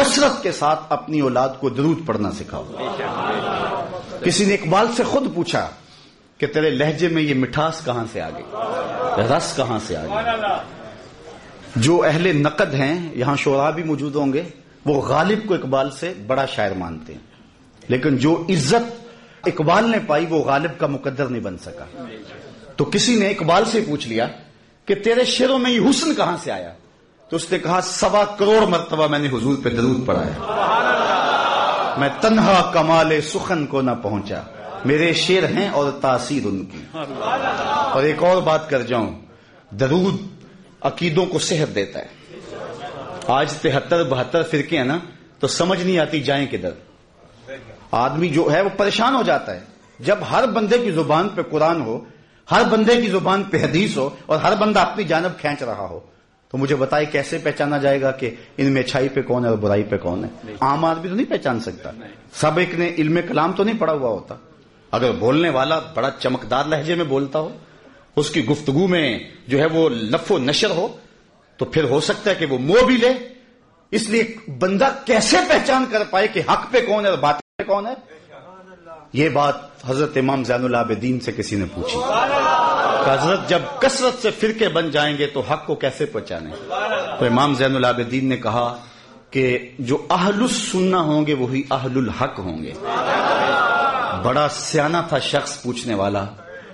Speaker 2: کثرت کے ساتھ اپنی اولاد کو درود پڑھنا سکھاؤ۔ کسی نے اقبال سے خود پوچھا کہ تیرے لہجے میں یہ مٹھاس کہاں سے آ گئی؟ رس کہاں سے آ گئی؟ جو اہل نقد ہیں، یہاں شعرا بھی موجود ہوں گے، وہ غالب کو اقبال سے بڑا شاعر مانتے ہیں۔ لیکن جو عزت اقبال نے پائی، وہ غالب کا مقدر نہیں بن سکا۔ تو کسی نے اقبال سے پوچھ لیا کہ تیرے شعروں میں یہ حسن کہاں سے آیا؟ تو اس نے کہا، سوا کروڑ مرتبہ میں نے حضور پہ درود پڑا ہے میں تنہا کمال سخن کو نہ پہنچا۔ میرے شیر ہیں اور تاثیر ان کی۔ اور ایک اور بات کر جاؤں۔ درود عقیدوں کو صحت دیتا ہے۔ آج تہتر بہتر فرقے ہیں نا، تو سمجھ نہیں آتی جائیں کدھر۔ آدمی جو ہے وہ پریشان ہو جاتا ہے۔ جب ہر بندے کی زبان پہ قرآن ہو، ہر بندے کی زبان پہ حدیث ہو اور ہر بندہ اپنی جانب کھینچ رہا ہو تو مجھے بتائے کیسے پہچانا جائے گا کہ ان میں اچھائی پہ کون ہے اور برائی پہ کون ہے؟ عام آدمی تو نہیں پہچان سکتا۔ سب ایک نے علم کلام تو نہیں پڑا ہوا ہوتا۔ اگر بولنے والا بڑا چمکدار لہجے میں بولتا ہو اس کی گفتگو میں جو ہے وہ لف و نشر ہو تو پھر ہو سکتا ہے کہ وہ منہ بھی لے۔ اس لیے بندہ کیسے پہچان کر پائے کہ حق پہ کون ہے اور بات پہ کون ہے؟ یہ بات حضرت امام زین العابدین سے کسی نے پوچھی۔ حضرت جب کثرت سے فرقے بن جائیں گے تو حق کو کیسے پہچانے تو امام زین العابدین نے کہا کہ جو اہل السنہ ہوں گے وہی اہل الحق ہوں گے۔ بڑا سیانا تھا شخص پوچھنے والا۔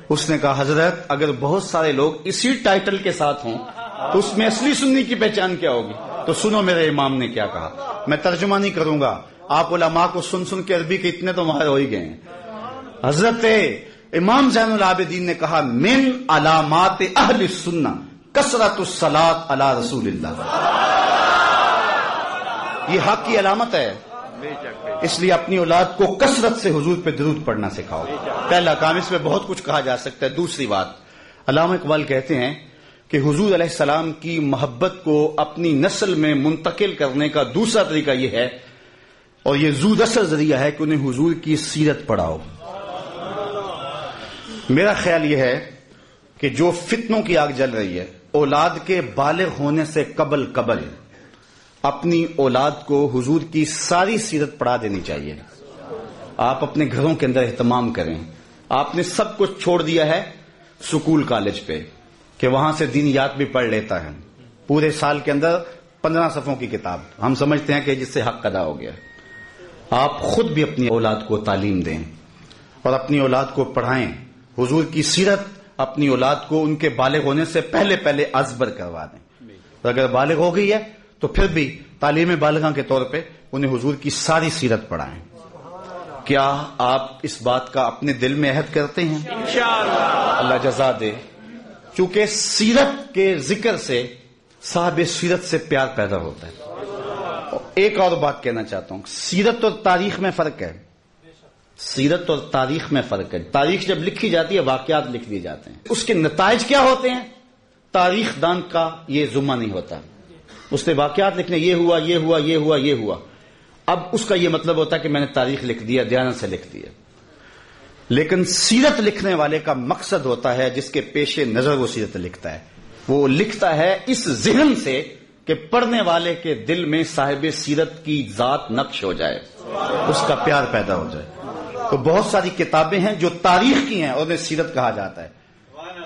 Speaker 2: اس نے کہا، حضرت، اگر بہت سارے لوگ اسی ٹائٹل کے ساتھ ہوں، تو اس میں اصلی سننی کی پہچان کیا ہوگی؟ تو سنو میرے امام نے کیا کہا۔ میں ترجمہ نہیں کروں گا۔ آپ علماء کو سن سن کے عربی کے اتنے تو ماہر ہو ہی گئے ہیں۔ حضرت امام زین العابدین نے کہا، من علامات اہل سننا کثرت السلاط اللہ رسول اللہ۔ یہ حق کی علامت ہے۔ اس لیے اپنی اولاد کو کثرت سے حضور پہ درود پڑھنا سکھاؤ۔ پہلا کام اس میں بہت کچھ کہا جا سکتا ہے۔ دوسری بات، علامہ اقبال کہتے ہیں کہ حضور علیہ السلام کی محبت کو اپنی نسل میں منتقل کرنے کا دوسرا طریقہ یہ ہے، اور یہ زود اثر ذریعہ ہے کہ انہیں حضور کی سیرت پڑھاؤ۔ میرا خیال یہ ہے کہ جو فتنوں کی آگ جل رہی ہے، اولاد کے بالغ ہونے سے قبل قبل اپنی اولاد کو حضور کی ساری سیرت پڑھا دینی چاہیے۔ آپ اپنے گھروں کے اندر اہتمام کریں۔ آپ نے سب کچھ چھوڑ دیا ہے سکول کالج پہ کہ وہاں سے دین یاد بھی پڑھ لیتا ہے۔ پورے سال کے اندر پندرہ صفوں کی کتاب۔ ہم سمجھتے ہیں کہ جس سے حق ادا ہو گیا۔ آپ خود بھی اپنی اولاد کو تعلیم دیں اور اپنی اولاد کو پڑھائیں۔ حضور کی سیرت اپنی اولاد کو ان کے بالغ ہونے سے پہلے پہلے ازبر کروا دیں۔ اگر بالغ ہو گئی ہے تو پھر بھی تعلیم بالغاں کے طور پہ انہیں حضور کی ساری سیرت پڑھائیں۔ کیا آپ اس بات کا اپنے دل میں عہد کرتے ہیں؟ اللہ جزا دے۔ چونکہ سیرت کے ذکر سے صاحب سیرت سے پیار پیدا ہوتا ہے۔ ایک اور بات کہنا چاہتا ہوں سیرت اور تاریخ میں فرق ہے۔ سیرت اور تاریخ میں فرق ہے۔ تاریخ جب لکھی جاتی ہے، واقعات لکھ دیے جاتے ہیں۔ اس کے نتائج کیا ہوتے ہیں؟ تاریخ دان کا یہ ذمہ نہیں ہوتا۔ اس نے واقعات لکھنے، یہ ہوا یہ ہوا یہ ہوا یہ ہوا۔ اب اس کا یہ مطلب ہوتا ہے کہ میں نے تاریخ لکھ دیا دھیان سے لکھ دیا لیکن سیرت لکھنے والے کا مقصد ہوتا ہے جس کے پیش نظر وہ سیرت لکھتا ہے۔ وہ لکھتا ہے اس ذہن سے کہ پڑھنے والے کے دل میں صاحب سیرت کی ذات نقش ہو جائے، اس کا پیار پیدا ہو جائے۔ تو بہت ساری کتابیں ہیں جو تاریخ کی ہیں اور انہیں سیرت کہا جاتا ہے۔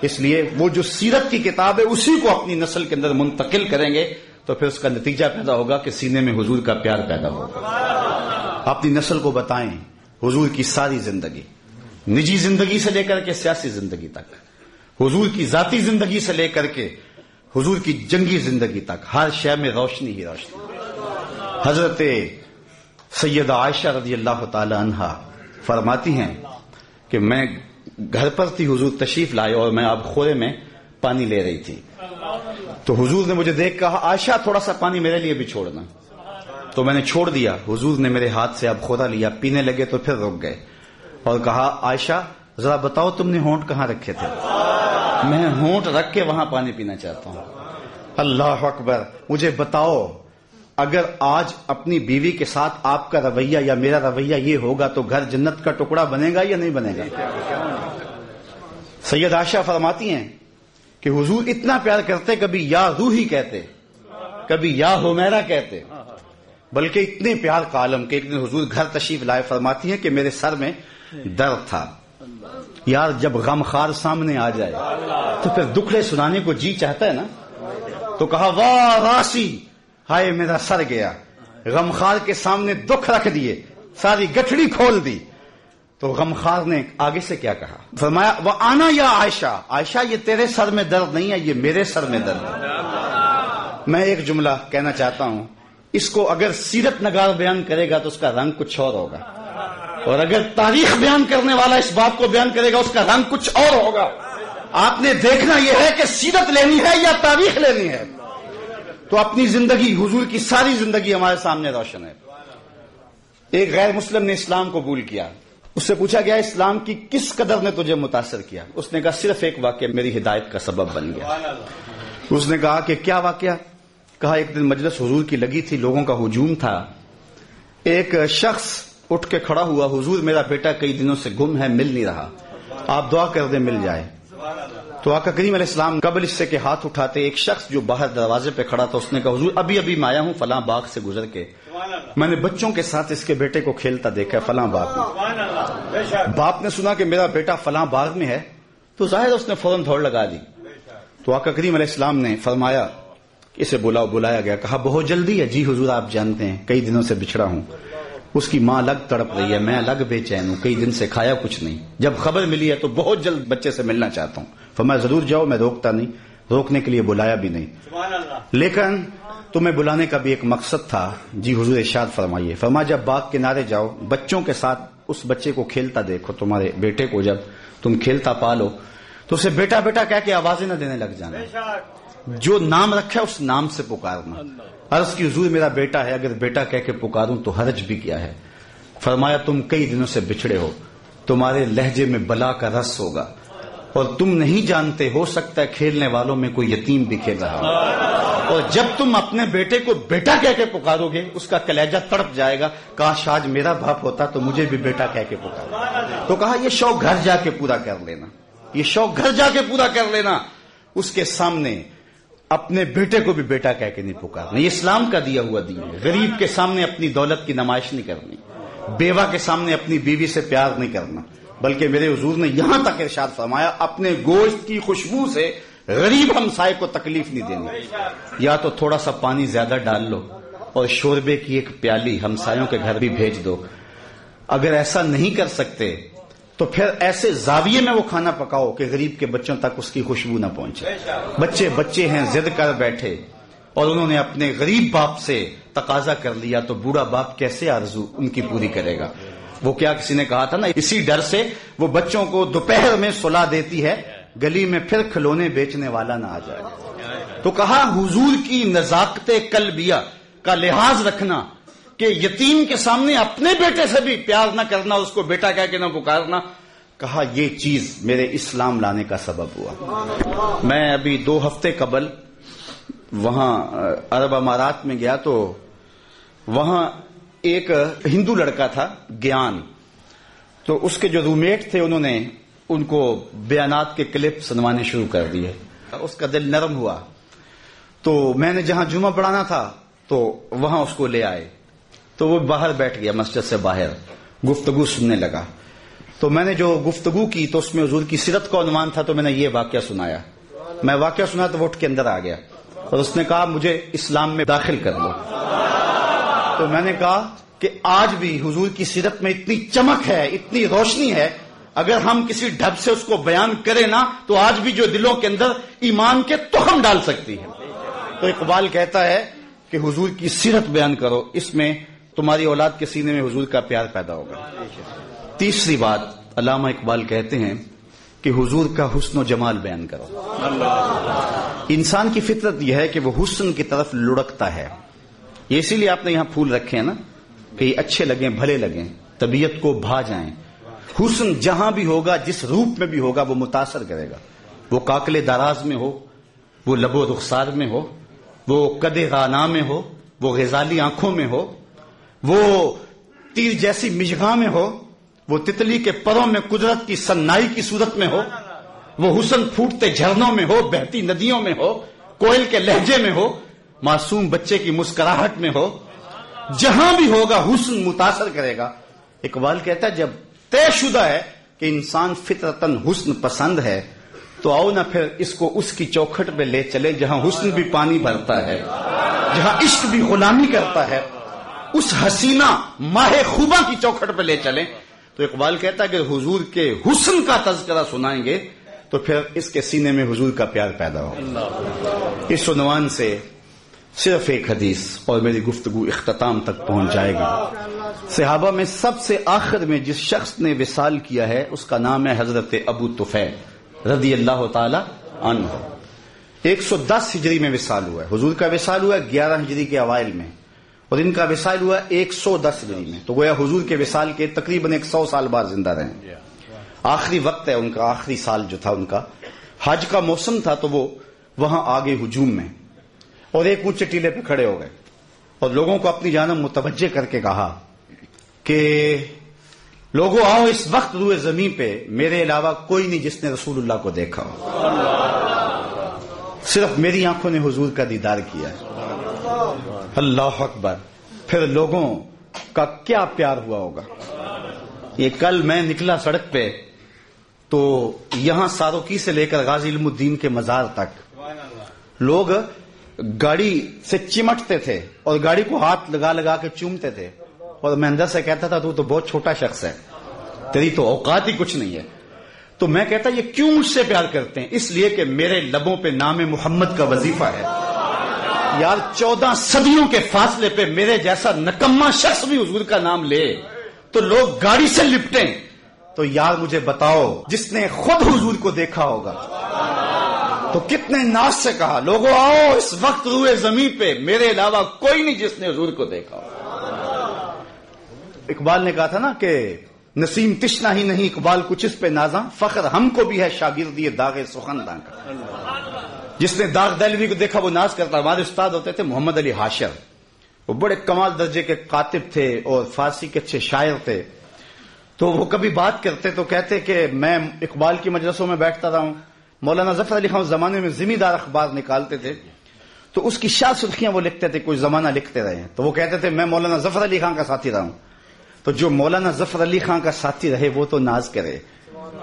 Speaker 2: اس لیے وہ جو سیرت کی کتاب ہے اسی کو اپنی نسل کے اندر منتقل کریں گے تو پھر اس کا نتیجہ پیدا ہوگا کہ سینے میں حضور کا پیار پیدا ہوگا۔ اپنی نسل کو بتائیں حضور کی ساری زندگی، نجی زندگی سے لے کر کے سیاسی زندگی تک، حضور کی ذاتی زندگی سے لے کر کے حضور کی جنگی زندگی تک، ہر شے میں روشنی ہی روشنی۔ حضرت سید عائشہ رضی اللہ تعالی عنہا فرماتی ہیں کہ میں گھر پر تھی، حضور تشریف لائے اور میں اب خورے میں پانی لے رہی تھی۔ تو حضور نے مجھے دیکھ کہا، عائشہ، تھوڑا سا پانی میرے لیے بھی چھوڑنا۔ تو میں نے چھوڑ دیا۔ حضور نے میرے ہاتھ سے اب خورا لیا، پینے لگے تو پھر رک گئے اور کہا، عائشہ، ذرا بتاؤ تم نے ہونٹ کہاں رکھے تھے؟ میں ہونٹ رکھ کے وہاں پانی پینا چاہتا ہوں۔ اللہ اکبر، مجھے بتاؤ اگر آج اپنی بیوی کے ساتھ آپ کا رویہ یا میرا رویہ یہ ہوگا تو گھر جنت کا ٹکڑا بنے گا یا نہیں بنے گا؟ سید عائشہ فرماتی ہیں کہ حضور اتنا پیار کرتے کبھی یا روحی کہتے، کبھی یا ہومیرا کہتے، بلکہ اتنے پیار کا عالم کہ ایک دن حضور گھر تشریف لائے فرماتی ہیں کہ میرے سر میں درد تھا۔ یار جب غم خار سامنے آ جائے تو پھر دکھڑے سنانے کو جی چاہتا ہے نا؟ تو کہا، واہ راسی ہائے میرا سر گیا۔ غم خار کے سامنے دکھ رکھ دیے۔ ساری گٹھڑی کھول دی۔ تو غمخار نے آگے سے کیا کہا؟ فرمایا، وہ آنا یا عائشہ؟ عائشہ، یہ تیرے سر میں درد نہیں ہے، یہ میرے سر میں درد ہے۔ میں ایک جملہ کہنا چاہتا ہوں۔ اس کو اگر سیرت نگار بیان کرے گا تو اس کا رنگ کچھ اور ہوگا۔ اور اگر تاریخ بیان کرنے والا اس بات کو بیان کرے گا، اس کا رنگ کچھ اور ہوگا۔ آپ نے دیکھنا یہ ہے کہ سیرت لینی ہے یا تاریخ لینی ہے۔ تو اپنی زندگی، حضور کی ساری زندگی ہمارے سامنے روشن ہے۔ ایک غیر مسلم نے اسلام قبول کیا۔ اس سے پوچھا گیا، اسلام کی کس قدر نے تجھے متاثر کیا؟ اس نے کہا، صرف ایک واقعہ میری ہدایت کا سبب بن گیا۔ اس نے کہا کہ کیا واقعہ؟ کہا، ایک دن مجلس حضور کی لگی تھی، لوگوں کا ہجوم تھا۔ ایک شخص اٹھ کے کھڑا ہوا، حضور میرا بیٹا کئی دنوں سے گم ہے، مل نہیں رہا۔ آپ دعا کر دیں، مل جائے۔ تو آقا کریم علیہ السلام قبل اس سے کے ہاتھ اٹھاتے ایک شخص جو باہر دروازے پہ کھڑا تھا، اس نے کہا، حضور، ابھی ابھی میں آیا ہوں، فلاں باغ سے گزر کے۔ میں نے بچوں کے ساتھ اس کے بیٹے کو کھیلتا دیکھا ہے فلاں باغ میں۔ باپ نے سنا کہ میرا بیٹا فلاں باغ میں ہے، تو ظاہر اس نے فوراً دوڑ لگا دی۔ تو آقا کریم علیہ السلام نے فرمایا اسے بلاؤ، بلایا گیا، کہا، بہت جلدی ہے۔ جی حضور، آپ جانتے ہیں، کئی دنوں سے بچھڑا ہوں۔ اس کی ماں الگ تڑپ رہی ہے، میں الگ بے چین ہوں، کئی دن سے کھایا کچھ نہیں۔ جب خبر ملی ہے تو بہت جلد بچے سے ملنا چاہتا ہوں۔ فرمایا ضرور جاؤ میں روکتا نہیں روکنے کے لیے بلایا بھی نہیں۔ لیکن تمہیں بلانے کا بھی ایک مقصد تھا۔ جی حضور ارشاد فرمائیے فرما جب باغ کنارے جاؤ بچوں کے ساتھ اس بچے کو کھیلتا دیکھو تمہارے بیٹے کو جب تم کھیلتا پالو تو اسے بیٹا بیٹا کہہ کے آوازیں نہ دینے لگ جانا۔ جو نام رکھا اس نام سے پکارنا۔ عرض کی حضور میرا بیٹا ہے اگر بیٹا کہہ کے پکاروں تو حرج بھی کیا ہے۔ فرمایا تم کئی دنوں سے بچھڑے ہو تمہارے لہجے میں بلا کا رس ہوگا۔ اور تم نہیں جانتے، ہو سکتا ہے کھیلنے والوں میں کوئی یتیم بھی کھیل رہا ہو۔ اور جب تم اپنے بیٹے کو بیٹا کہہ کے پکارو گے، اس کا کلیجہ تڑپ جائے گا، کاش آج میرا باپ ہوتا تو مجھے بھی بیٹا کہہ کے پکارو تو کہا، یہ شوق گھر جا کے پورا کر لینا۔ یہ شوق گھر جا کے پورا کر لینا۔ اس کے سامنے اپنے بیٹے کو بھی بیٹا کہہ کے نہیں پکارنا۔ یہ اسلام کا دیا ہوا دین ہے۔ غریب کے سامنے اپنی دولت کی نمائش نہیں کرنی۔ بیوہ کے سامنے اپنی بیوی سے پیار نہیں کرنا۔ بلکہ میرے حضور نے یہاں تک ارشاد فرمایا، اپنے گوشت کی خوشبو سے غریب ہمسائے کو تکلیف نہیں دینی یا تو تھوڑا سا پانی زیادہ ڈال لو اور شوربے کی ایک پیالی ہمسایوں کے گھر بھی بھیج دو۔ اگر ایسا نہیں کر سکتے، تو پھر ایسے زاویے میں وہ کھانا پکاؤ کہ غریب کے بچوں تک اس کی خوشبو نہ پہنچے۔ بچے بچے ہیں زد کر بیٹھے اور انہوں نے اپنے غریب باپ سے تقاضا کر لیا تو بوڑھا باپ کیسے آرزو ان کی پوری کرے گا؟ وہ کیا کسی نے کہا تھا نا، اسی ڈر سے وہ بچوں کو دوپہر میں سلا دیتی ہے، گلی میں پھر کھلونے بیچنے والا نہ آ جائے۔ تو کہا، حضور کی نزاکت کلبیا کا لحاظ رکھنا کہ یتیم کے سامنے اپنے بیٹے سے بھی پیار نہ کرنا، اس کو بیٹا کہہ کے نہ پکارنا۔ کہا، یہ چیز میرے اسلام لانے کا سبب ہوا۔ میں ابھی دو ہفتے قبل وہاں عرب امارات میں گیا تو وہاں ایک ہندو لڑکا تھا، گیان۔ تو اس کے جو رومیٹ تھے، انہوں نے ان کو بیانات کے کلپ سنوانے شروع کر دیے۔ اس کا دل نرم ہوا۔ تو میں نے جہاں جمعہ پڑھانا تھا، تو وہاں اس کو لے آئے۔ تو وہ باہر بیٹھ گیا، مسجد سے باہر۔ گفتگو سننے لگا۔ تو میں نے جو گفتگو کی، تو اس میں حضور کی سیرت کا عنوان تھا، تو میں نے یہ واقعہ سنایا۔ میں واقعہ سنا تو وہ اٹھ کے اندر آ گیا۔ اور اس نے کہا، مجھے اسلام میں داخل کر لو تو میں نے کہا کہ آج بھی حضور کی سیرت میں اتنی چمک ہے، اتنی روشنی ہے، اگر ہم کسی ڈھب سے اس کو بیان کریں نا، تو آج بھی جو دلوں کے اندر ایمان کے تخم ڈال سکتی ہے تو اقبال کہتا ہے کہ حضور کی سیرت بیان کرو، اس میں تمہاری اولاد کے سینے میں حضور کا پیار پیدا ہوگا۔ تیسری بات، علامہ اقبال کہتے ہیں کہ حضور کا حسن و جمال بیان کرو۔ انسان کی فطرت یہ ہے کہ وہ حسن کی طرف لڑکتا ہے۔ یہ اسی لیے آپ نے یہاں پھول رکھے ہیں نا، کہ یہ اچھے لگیں، بھلے لگیں، طبیعت کو بھا جائیں۔ حسن جہاں بھی ہوگا، جس روپ میں بھی ہوگا، وہ متاثر کرے گا۔ وہ کاکلے دراز میں ہو، وہ لب و رخسار میں ہو، وہ قد غانا میں ہو، وہ غزالی آنکھوں میں ہو، وہ تیر جیسی مجگاہ میں ہو، وہ تتلی کے پروں میں قدرت کی سنائی کی صورت میں ہو، وہ حسن پھوٹتے جھرنوں میں ہو، بہتی ندیوں میں ہو، کوئل کے لہجے میں ہو معصوم بچے کی مسکراہٹ میں ہو جہاں بھی ہوگا حسن متاثر کرے گا۔ اقبال کہتا ہے جب طے شدہ ہے کہ انسان فطرتن حسن پسند ہے تو آؤ نہ پھر اس کو اس کی چوکھٹ پہ لے چلے جہاں حسن بھی پانی بھرتا ہے جہاں عشق بھی غلامی کرتا ہے۔ اس حسینہ ماہ خوبہ کی چوکھٹ پہ لے چلیں۔ تو اقبال کہتا ہے کہ حضور کے حسن کا تذکرہ سنائیں گے تو پھر اس کے سینے میں حضور کا پیار پیدا ہو اس عنوان سے صرف ایک حدیث اور میری گفتگو اختتام تک پہنچ جائے گی۔ صحابہ میں سب سے آخر میں جس شخص نے وصال کیا ہے، اس کا نام ہے حضرت ابو طفیل رضی اللہ تعالی عنہ۔ ایک سو دس ہجری میں وصال ہوا ہے۔ حضور کا وصال ہوا ہے گیارہ ہجری کے اوائل میں اور ان کا وصال ہوا ایک سو دس ہجری میں۔ تو گویا حضور کے وصال کے تقریباً ایک سو سال بعد زندہ رہے آخری وقت ہے ان کا، آخری سال جو تھا ان کا۔ حج کا موسم تھا تو وہ وہاں آگے ہجوم میں۔ اور ایک اونچے ٹیلے پہ کھڑے ہو گئے اور لوگوں کو اپنی جانب متوجہ کر کے کہا کہ لوگوں آؤ، اس وقت روئے زمین پہ میرے علاوہ کوئی نہیں جس نے رسول اللہ کو دیکھا ہو۔ صرف میری آنکھوں نے حضور کا دیدار کیا اللہ اکبر۔ پھر لوگوں کا کیا پیار ہوا ہوگا؟ یہ کل میں نکلا سڑک پہ تو یہاں ساروکی سے لے کر غازی علم الدین کے مزار تک۔ لوگ گاڑی سے چمٹتے تھے اور گاڑی کو ہاتھ لگا لگا کے چومتے تھے اور میں اندر سے کہتا تھا تو تو بہت چھوٹا شخص ہے، تیری تو اوقات ہی کچھ نہیں ہے۔ تو میں کہتا یہ کیوں مجھ سے پیار کرتے ہیں؟ اس لیے کہ میرے لبوں پہ نام محمد کا وظیفہ ہے۔ یار چودہ صدیوں کے فاصلے پہ میرے جیسا نکما شخص بھی حضور کا نام لے، تو لوگ گاڑی سے لپٹیں۔ تو یار مجھے بتاؤ، جس نے خود حضور کو دیکھا ہوگا۔ تو کتنے ناز سے کہا لوگوں آؤ اس وقت روئے زمین پہ، میرے علاوہ کوئی نہیں جس نے حضور کو دیکھا۔ اقبال نے کہا تھا نا کہ نسیم تشنا ہی نہیں، اقبال کچھ اس پہ نازاں، فخر ہم کو بھی ہے شاگردی داغ سخنداں کا۔ جس نے داغ دلوی کو دیکھا، وہ ناز کرتا، ہمارے استاد ہوتے تھے محمد علی ہاشر وہ بڑے کمال درجے کے کاتب تھے اور فارسی کے اچھے شاعر تھے۔ تو وہ کبھی بات کرتے تو کہتے کہ میں اقبال کی مجلسوں میں بیٹھتا رہا ہوں۔ مولانا ظفر علی خان زمانے میں ذمہ دار اخبار نکالتے تھے، تو اس کی شاہ سرخیاں وہ لکھتے تھے، کوئی زمانہ لکھتے رہے تو وہ کہتے تھے، میں مولانا ظفر علی خان کا ساتھی رہا ہوں۔ تو جو مولانا ظفر علی خان کا ساتھی رہے، وہ تو ناز کرے۔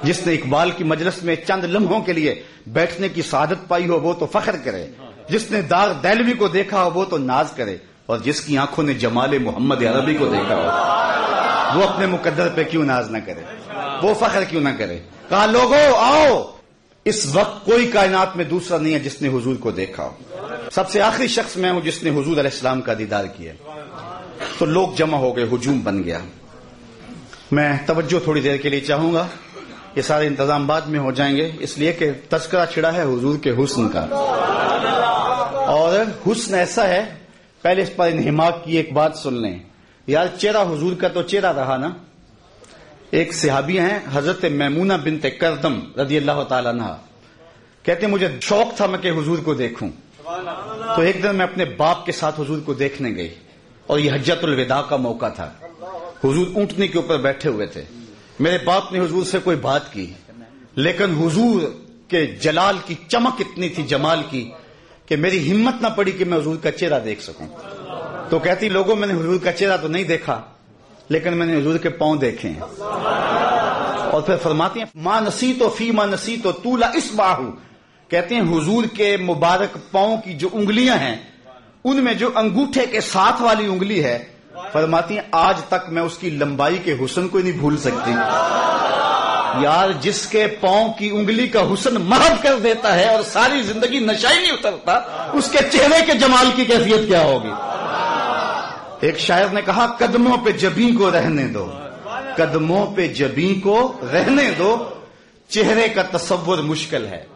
Speaker 2: جس نے اقبال کی مجلس میں چند لمحوں کے لیے بیٹھنے کی سعادت پائی ہو، وہ تو فخر کرے۔ جس نے داغ دہلوی کو دیکھا ہو، وہ تو ناز کرے۔ اور جس کی آنکھوں نے جمال محمد عربی کو دیکھا ہو، وہ اپنے مقدر پہ کیوں ناز نہ کرے؟ وہ فخر کیوں نہ کرے؟ کہا، لوگوں، آؤ! اس وقت کوئی کائنات میں دوسرا نہیں ہے جس نے حضور کو دیکھا ہو۔ سب سے آخری شخص میں ہوں جس نے حضور علیہ السلام کا دیدار کیا۔ تو لوگ جمع ہو گئے، ہجوم بن گیا۔ میں توجہ تھوڑی دیر کے لیے چاہوں گا۔ یہ سارے انتظام بعد میں ہو جائیں گے۔ اس لیے کہ تذکرہ چھڑا ہے حضور کے حسن کا۔ اور حسن ایسا ہے، پہلے اس پر انہماک کی ایک بات سن لیں۔ یار، چہرہ حضور کا تو چہرہ رہا نا۔ ایک صحابی ہیں، حضرت میمونہ بنت کردم رضی اللہ تعالیٰ عنہ۔ کہتے ہیں، مجھے شوق تھا میں کہ حضور کو دیکھوں۔ تو ایک دن میں اپنے باپ کے ساتھ حضور کو دیکھنے گئی اور یہ حجت الوداع کا موقع تھا۔ حضور اونٹنے کے اوپر بیٹھے ہوئے تھے۔ میرے باپ نے حضور سے کوئی بات کی، لیکن حضور کے جلال کی چمک اتنی تھی، جمال کی، کہ میری ہمت نہ پڑی کہ میں حضور کا چہرہ دیکھ سکوں۔ تو کہتی، لوگوں، میں نے حضور کا چہرہ تو نہیں دیکھا لیکن میں نے حضور کے پاؤں دیکھے ہیں۔ اور پھر فرماتی ہیں ماں نسی تو فی ماں نسی تو تولا اس باہو کہتے ہیں، حضور کے مبارک پاؤں کی جو انگلیاں ہیں، ان میں جو انگوٹھے کے ساتھ والی انگلی ہے فرماتی ہیں، آج تک میں اس کی لمبائی کے حسن کو نہیں بھول سکتی۔ یار، جس کے پاؤں کی انگلی کا حسن محب کر دیتا ہے اور ساری زندگی نشائی نہیں اترتا، اس کے چہرے کے جمال کی کیفیت کیا ہوگی؟ ایک شاعر نے کہا، قدموں پہ جبی کو رہنے دو. قدموں پہ جبی کو رہنے دو. چہرے کا تصور مشکل ہے.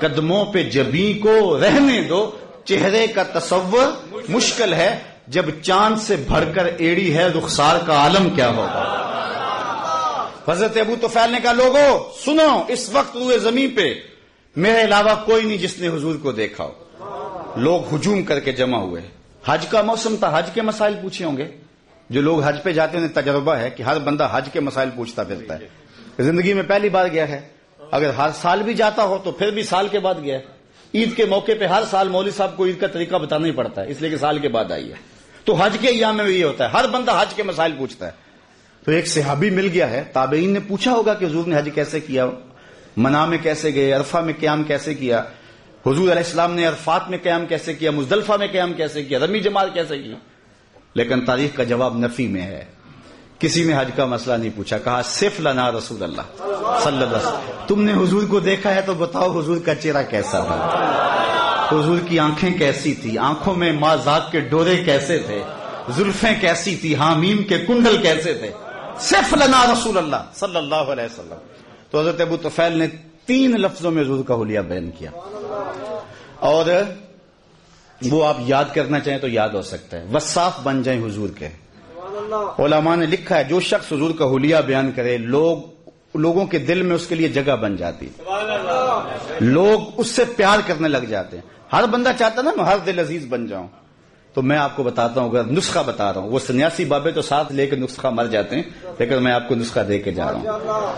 Speaker 2: قدموں پہ جبی کو رہنے دو. چہرے کا تصور مشکل ہے. جب چاند سے بھر کر ایڑی ہے، رخسار کا عالم کیا ہوگا؟ حضرت ابو تو نے کہا، لوگو، سنو، اس وقت روئے زمین پہ میرے علاوہ کوئی نہیں جس نے حضور کو دیکھا ہو. لوگ ہجوم کر کے جمع ہوئے. حج کا موسم تھا، حج کے مسائل پوچھے ہوں گے۔ جو لوگ حج پہ جاتے ہیں تجربہ ہے کہ ہر بندہ حج کے مسائل پوچھتا پھرتا ہے۔ زندگی میں پہلی بار گیا ہے۔ اگر ہر سال بھی جاتا ہو تو پھر بھی سال کے بعد گیا عید کے موقع پہ ہر سال مولوی صاحب کو عید کا طریقہ بتانا ہی پڑتا ہے۔ اس لیے کہ سال کے بعد آئی ہے۔ تو حج کے ایام میں بھی یہ ہوتا ہے۔ ہر بندہ حج کے مسائل پوچھتا ہے۔ تو ایک صحابی مل گیا ہے۔ تابعین نے پوچھا ہوگا کہ حضور نے حج کیسے کیا؟ منا میں کیسے گئے؟ عرفہ میں قیام کیسے کیا؟ حضور علیہ السلام نے عرفات میں قیام کیسے کیا، مزدلفہ میں قیام کیسے کیا، رمی جمال کیسے کیا؟ لیکن تاریخ کا جواب نفی میں ہے۔ کسی نے حج کا مسئلہ نہیں پوچھا، کہا صرف لنا رسول اللہ، صلی اللہ علیہ وسلم۔ تم نے حضور کو دیکھا ہے تو بتاؤ حضور کا چہرہ کیسا تھا؟ حضور کی آنکھیں کیسی تھی؟ آنکھوں میں ماں ذات کے ڈورے کیسے تھے؟ زلفیں کیسی تھی؟ حامیم کے کنڈل کیسے تھے؟ صرف لنا رسول اللہ، صلی اللہ علیہ وسلم۔ تو حضرت ابو طفیل نے تین لفظوں میں حضور کا حلیہ بیان کیا۔ اور وہ آپ یاد کرنا چاہیں تو یاد ہو سکتا ہے۔ وصاف بن جائیں حضور کے۔ علماء نے لکھا ہے، جو شخص حضور کا حلیہ بیان کرے، لوگ لوگوں کے دل میں اس کے لیے جگہ بن جاتی۔ لوگ اس سے پیار کرنے لگ جاتے ہیں۔ ہر بندہ چاہتا نا، میں ہر دل عزیز بن جاؤں۔ تو میں آپ کو بتاتا ہوں، اگر نسخہ بتا رہا ہوں، وہ سنیاسی بابے تو ساتھ لے کے نسخہ مر جاتے ہیں، لیکن میں آپ کو نسخہ دے کے جا رہا ہوں۔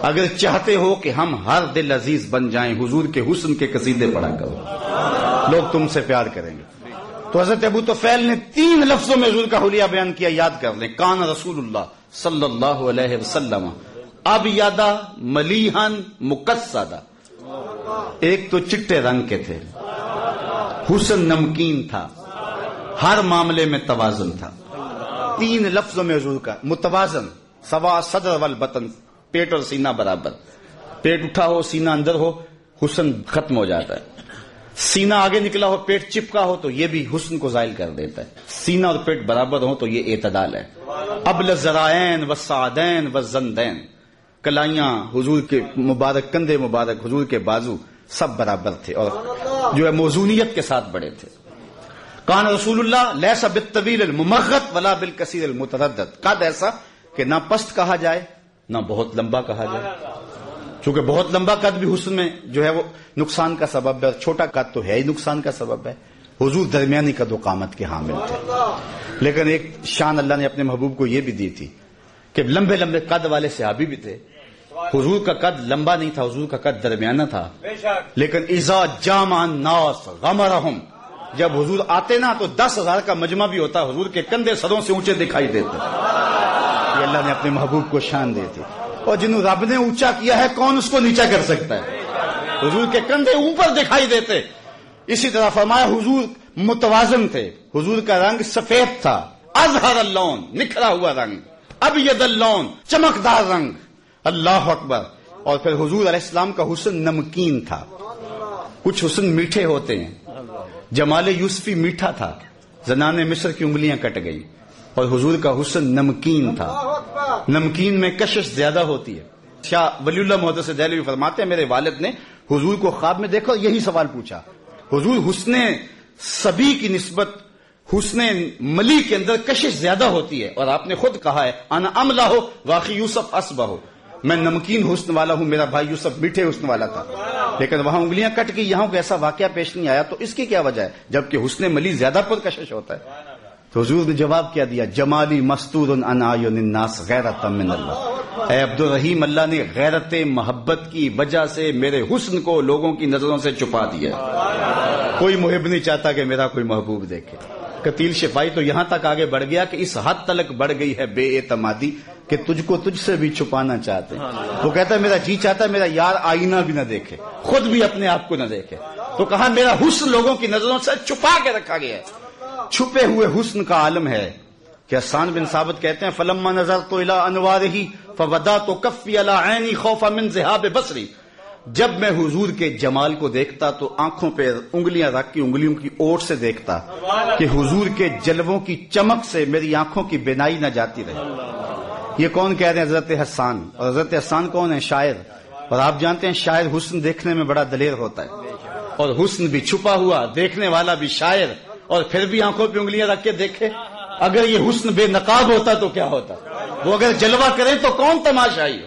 Speaker 2: اگر چاہتے ہو کہ ہم ہر دل عزیز بن جائیں، حضور کے حسن کے قصیدے پڑھا کرو۔ لوگ تم سے پیار کریں گے۔ تو حضرت ابو تو فیل نے تین لفظوں میں حضور کا حلیہ بیان کیا، یاد کر لیں۔ کان رسول اللہ صلی اللہ علیہ وسلم۔ اب یادا ملیحن مقصدہ۔ ایک تو چٹے رنگ کے تھے۔ حسن نمکین تھا۔ ہر معاملے میں توازن تھا۔ تین لفظوں میں حضور کا متوازن سوا صدر وال بطن پیٹ اور سینہ برابر۔ پیٹ اٹھا ہو سینہ اندر ہو حسن ختم ہو جاتا ہے۔ سینہ آگے نکلا ہو پیٹ چپکا ہو تو یہ بھی حسن کو ظاہر کر دیتا ہے۔ سینہ اور پیٹ برابر ہو تو یہ اعتدال ہے۔ ابل ذرائن و سعدین و زندین۔ کلائیاں حضور کے مبارک کندھے مبارک حضور کے بازو سب برابر تھے اور جو ہے موزونیت کے ساتھ بڑے تھے۔ کان رسول اللہ لیسا بالطویل الممغت ولا بالکثیر المتردد۔ قد ایسا کہ نہ پست کہا جائے نہ بہت لمبا کہا جائے۔ چونکہ بہت لمبا قد بھی حسن میں جو ہے وہ نقصان کا سبب ہے چھوٹا قد تو ہے ہی نقصان کا سبب ہے۔ حضور درمیانی قد و قامت کے حامل تھے۔ لیکن ایک شان اللہ نے اپنے محبوب کو یہ بھی دی تھی کہ لمبے لمبے قد والے صحابی بھی تھے۔ حضور کا قد لمبا نہیں تھا حضور کا قد درمیانہ تھا۔ لیکن ایزا جامع ناس غمرہم جب حضور آتے نا تو دس ہزار کا مجمع بھی ہوتا، حضور کے کندھے سروں سے اونچے دکھائی دیتے۔ یہ اللہ نے اپنے محبوب کو شان دی تھی۔ اور جنہوں رب نے اونچا کیا ہے، کون اس کو نیچا کر سکتا ہے؟ حضور کے کندھے اوپر دکھائی دیتے۔ اسی طرح فرمایا، حضور متوازن تھے۔ حضور کا رنگ سفید تھا۔ اظہر اللون، نکھرا ہوا رنگ۔ اب ید اللون، چمکدار رنگ۔ اللہ اکبر۔ اور پھر حضور علیہ السلام کا حسن نمکین تھا۔ کچھ حسن میٹھے ہوتے ہیں۔ جمال یوسفی میٹھا تھا۔ زنان مصر کی انگلیاں کٹ گئی اور حضور کا حسن نمکین تھا۔ نمکین میں کشش زیادہ ہوتی ہے۔ شاہ ولی اللہ محدود سے دہلوی فرماتے ہیں میرے والد نے حضور کو خواب میں دیکھا یہی سوال پوچھا۔ حضور حسن سبھی کی نسبت حسن ملی کے اندر کشش زیادہ ہوتی ہے اور آپ نے خود کہا ہے انا املا ہو واقعی یوسف اسبہ ہو میں نمکین حسن والا ہوں میرا بھائی یوسف میٹھے حسن والا تھا۔ لیکن وہاں انگلیاں کٹ گئی یہاں کو ایسا واقعہ پیش نہیں آیا تو اس کی کیا وجہ ہے؟ جبکہ حسن ملی زیادہ پر کشش ہوتا ہے۔ تو حضور نے جواب کیا دیا جمالی مستور الناس غیرت من اللہ۔ اے عبد الرحیم اللہ نے غیرت محبت کی وجہ سے میرے حسن کو لوگوں کی نظروں سے چھپا دیا۔ کوئی محب نہیں چاہتا کہ میرا کوئی محبوب دیکھے۔ قتیل شفائی تو یہاں تک آگے بڑھ گیا کہ اس حد تلک بڑھ گئی ہے بے اعتمادی کہ تجھ کو تجھ سے بھی چھپانا چاہتے وہ کہتا ہے میرا جی چاہتا ہے میرا یار آئینہ بھی نہ دیکھے، خود بھی اپنے آپ کو نہ دیکھے۔ تو کہا میرا حسن لوگوں کی نظروں سے چھپا کے رکھا گیا ہے۔ چھپے ہوئے حسن کا عالم ہے۔ کہ حسان بن ثابت کہتے ہیں، فلما نظر تو الا انوار ہی فودا تو کفی اللہ عینی خوف من ذہاب بصری جب میں حضور کے جمال کو دیکھتا تو آنکھوں پہ انگلیاں رکھ کی انگلیوں کی اوٹ سے دیکھتا کہ حضور کے جلووں کی چمک سے میری آنکھوں کی بینائی نہ جاتی رہی۔ یہ کون کہہ رہے ہیں حضرت حسان؟ اور حضرت حسان کون ہے شاعر۔ اور آپ جانتے ہیں شاعر حسن دیکھنے میں بڑا دلیر ہوتا ہے۔ اور حسن بھی چھپا ہوا، دیکھنے والا بھی شاعر۔ اور پھر بھی آنکھوں پہ انگلیاں رکھ کے دیکھے۔ اگر یہ حسن بے نقاب ہوتا تو کیا ہوتا؟ وہ اگر جلوہ کریں تو کون تماشائی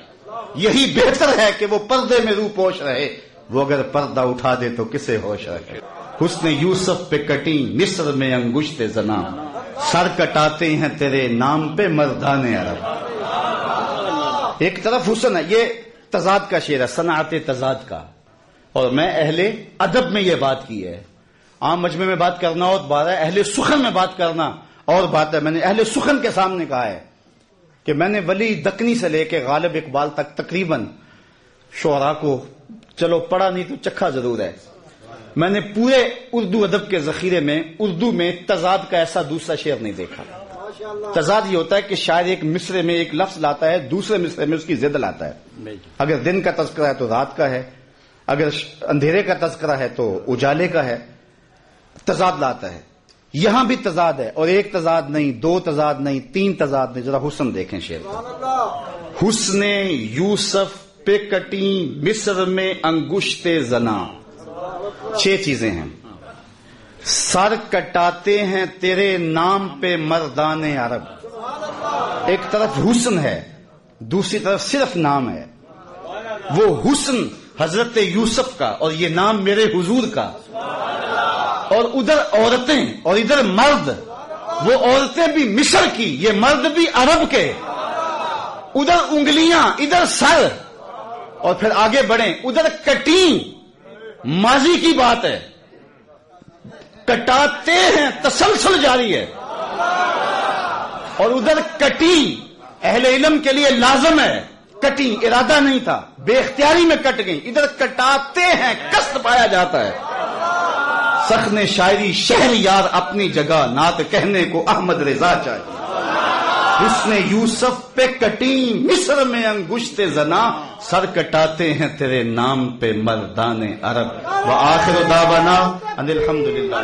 Speaker 2: یہی بہتر ہے کہ وہ پردے میں روح پوش رہے۔ وہ اگر پردہ اٹھا دے تو کسے ہوش رہے حسن یوسف پہ کٹی مصر میں انگشت زنا سر کٹاتے ہیں تیرے نام پہ مردان عرب۔ ایک طرف حسن ہے، یہ تضاد کا شعر ہے، صنعت تضاد کا۔ اور میں اہل ادب میں یہ بات کی ہے۔ عام مجمع میں بات کرنا اور بات ہے اہل سخن میں بات کرنا اور بات ہے، میں نے اہل سخن کے سامنے کہا ہے۔ کہ میں نے ولی دکنی سے لے کے غالب اقبال تک تقریباً شعرا کو چلو پڑھا نہیں تو چکھا ضرور ہے۔ میں نے پورے اردو ادب کے ذخیرے میں اردو میں تضاد کا ایسا دوسرا شعر نہیں دیکھا۔ تضاد یہ ہوتا ہے کہ شاید ایک مصرے میں ایک لفظ لاتا ہے دوسرے مصرے میں اس کی زد لاتا ہے۔ اگر دن کا تذکرہ ہے تو رات کا ہے اگر اندھیرے کا تذکرہ ہے تو اجالے کا ہے۔ تضاد لاتا ہے۔ یہاں بھی تضاد ہے اور ایک تضاد نہیں، دو تضاد نہیں، تین تضاد نہیں، ذرا حسن دیکھیں شیر حسن یوسف پہ کٹی، مصر میں انگشت زنا۔ چھ چیزیں ہیں۔ سر کٹاتے ہیں تیرے نام پہ مردان عرب۔ ایک طرف حسن ہے، دوسری طرف صرف نام ہے۔ وہ حسن حضرت یوسف کا اور یہ نام میرے حضور کا۔ اور ادھر عورتیں اور ادھر مرد، وہ عورتیں بھی مصر کی، یہ مرد بھی عرب کے۔ ادھر انگلیاں، ادھر سر۔ اور پھر آگے بڑھیں، ادھر کٹی ماضی کی بات ہے۔ کٹاتے ہیں، تسلسل جاری ہے۔ اور ادھر کٹی اہل علم کے لیے لازم ہے۔ کٹی ارادہ نہیں تھا۔ بے اختیاری میں کٹ گئی ادھر کٹاتے ہیں کست پایا جاتا ہے۔ سخن شاعری شہر یار اپنی جگہ، نعت کہنے کو احمد رضا چاہیے اس نے یوسف پہ کٹی، مصر میں انگشت زنا۔ سر کٹاتے ہیں تیرے نام پہ مردان عرب۔ وہ آخر داوانا الحمد للہ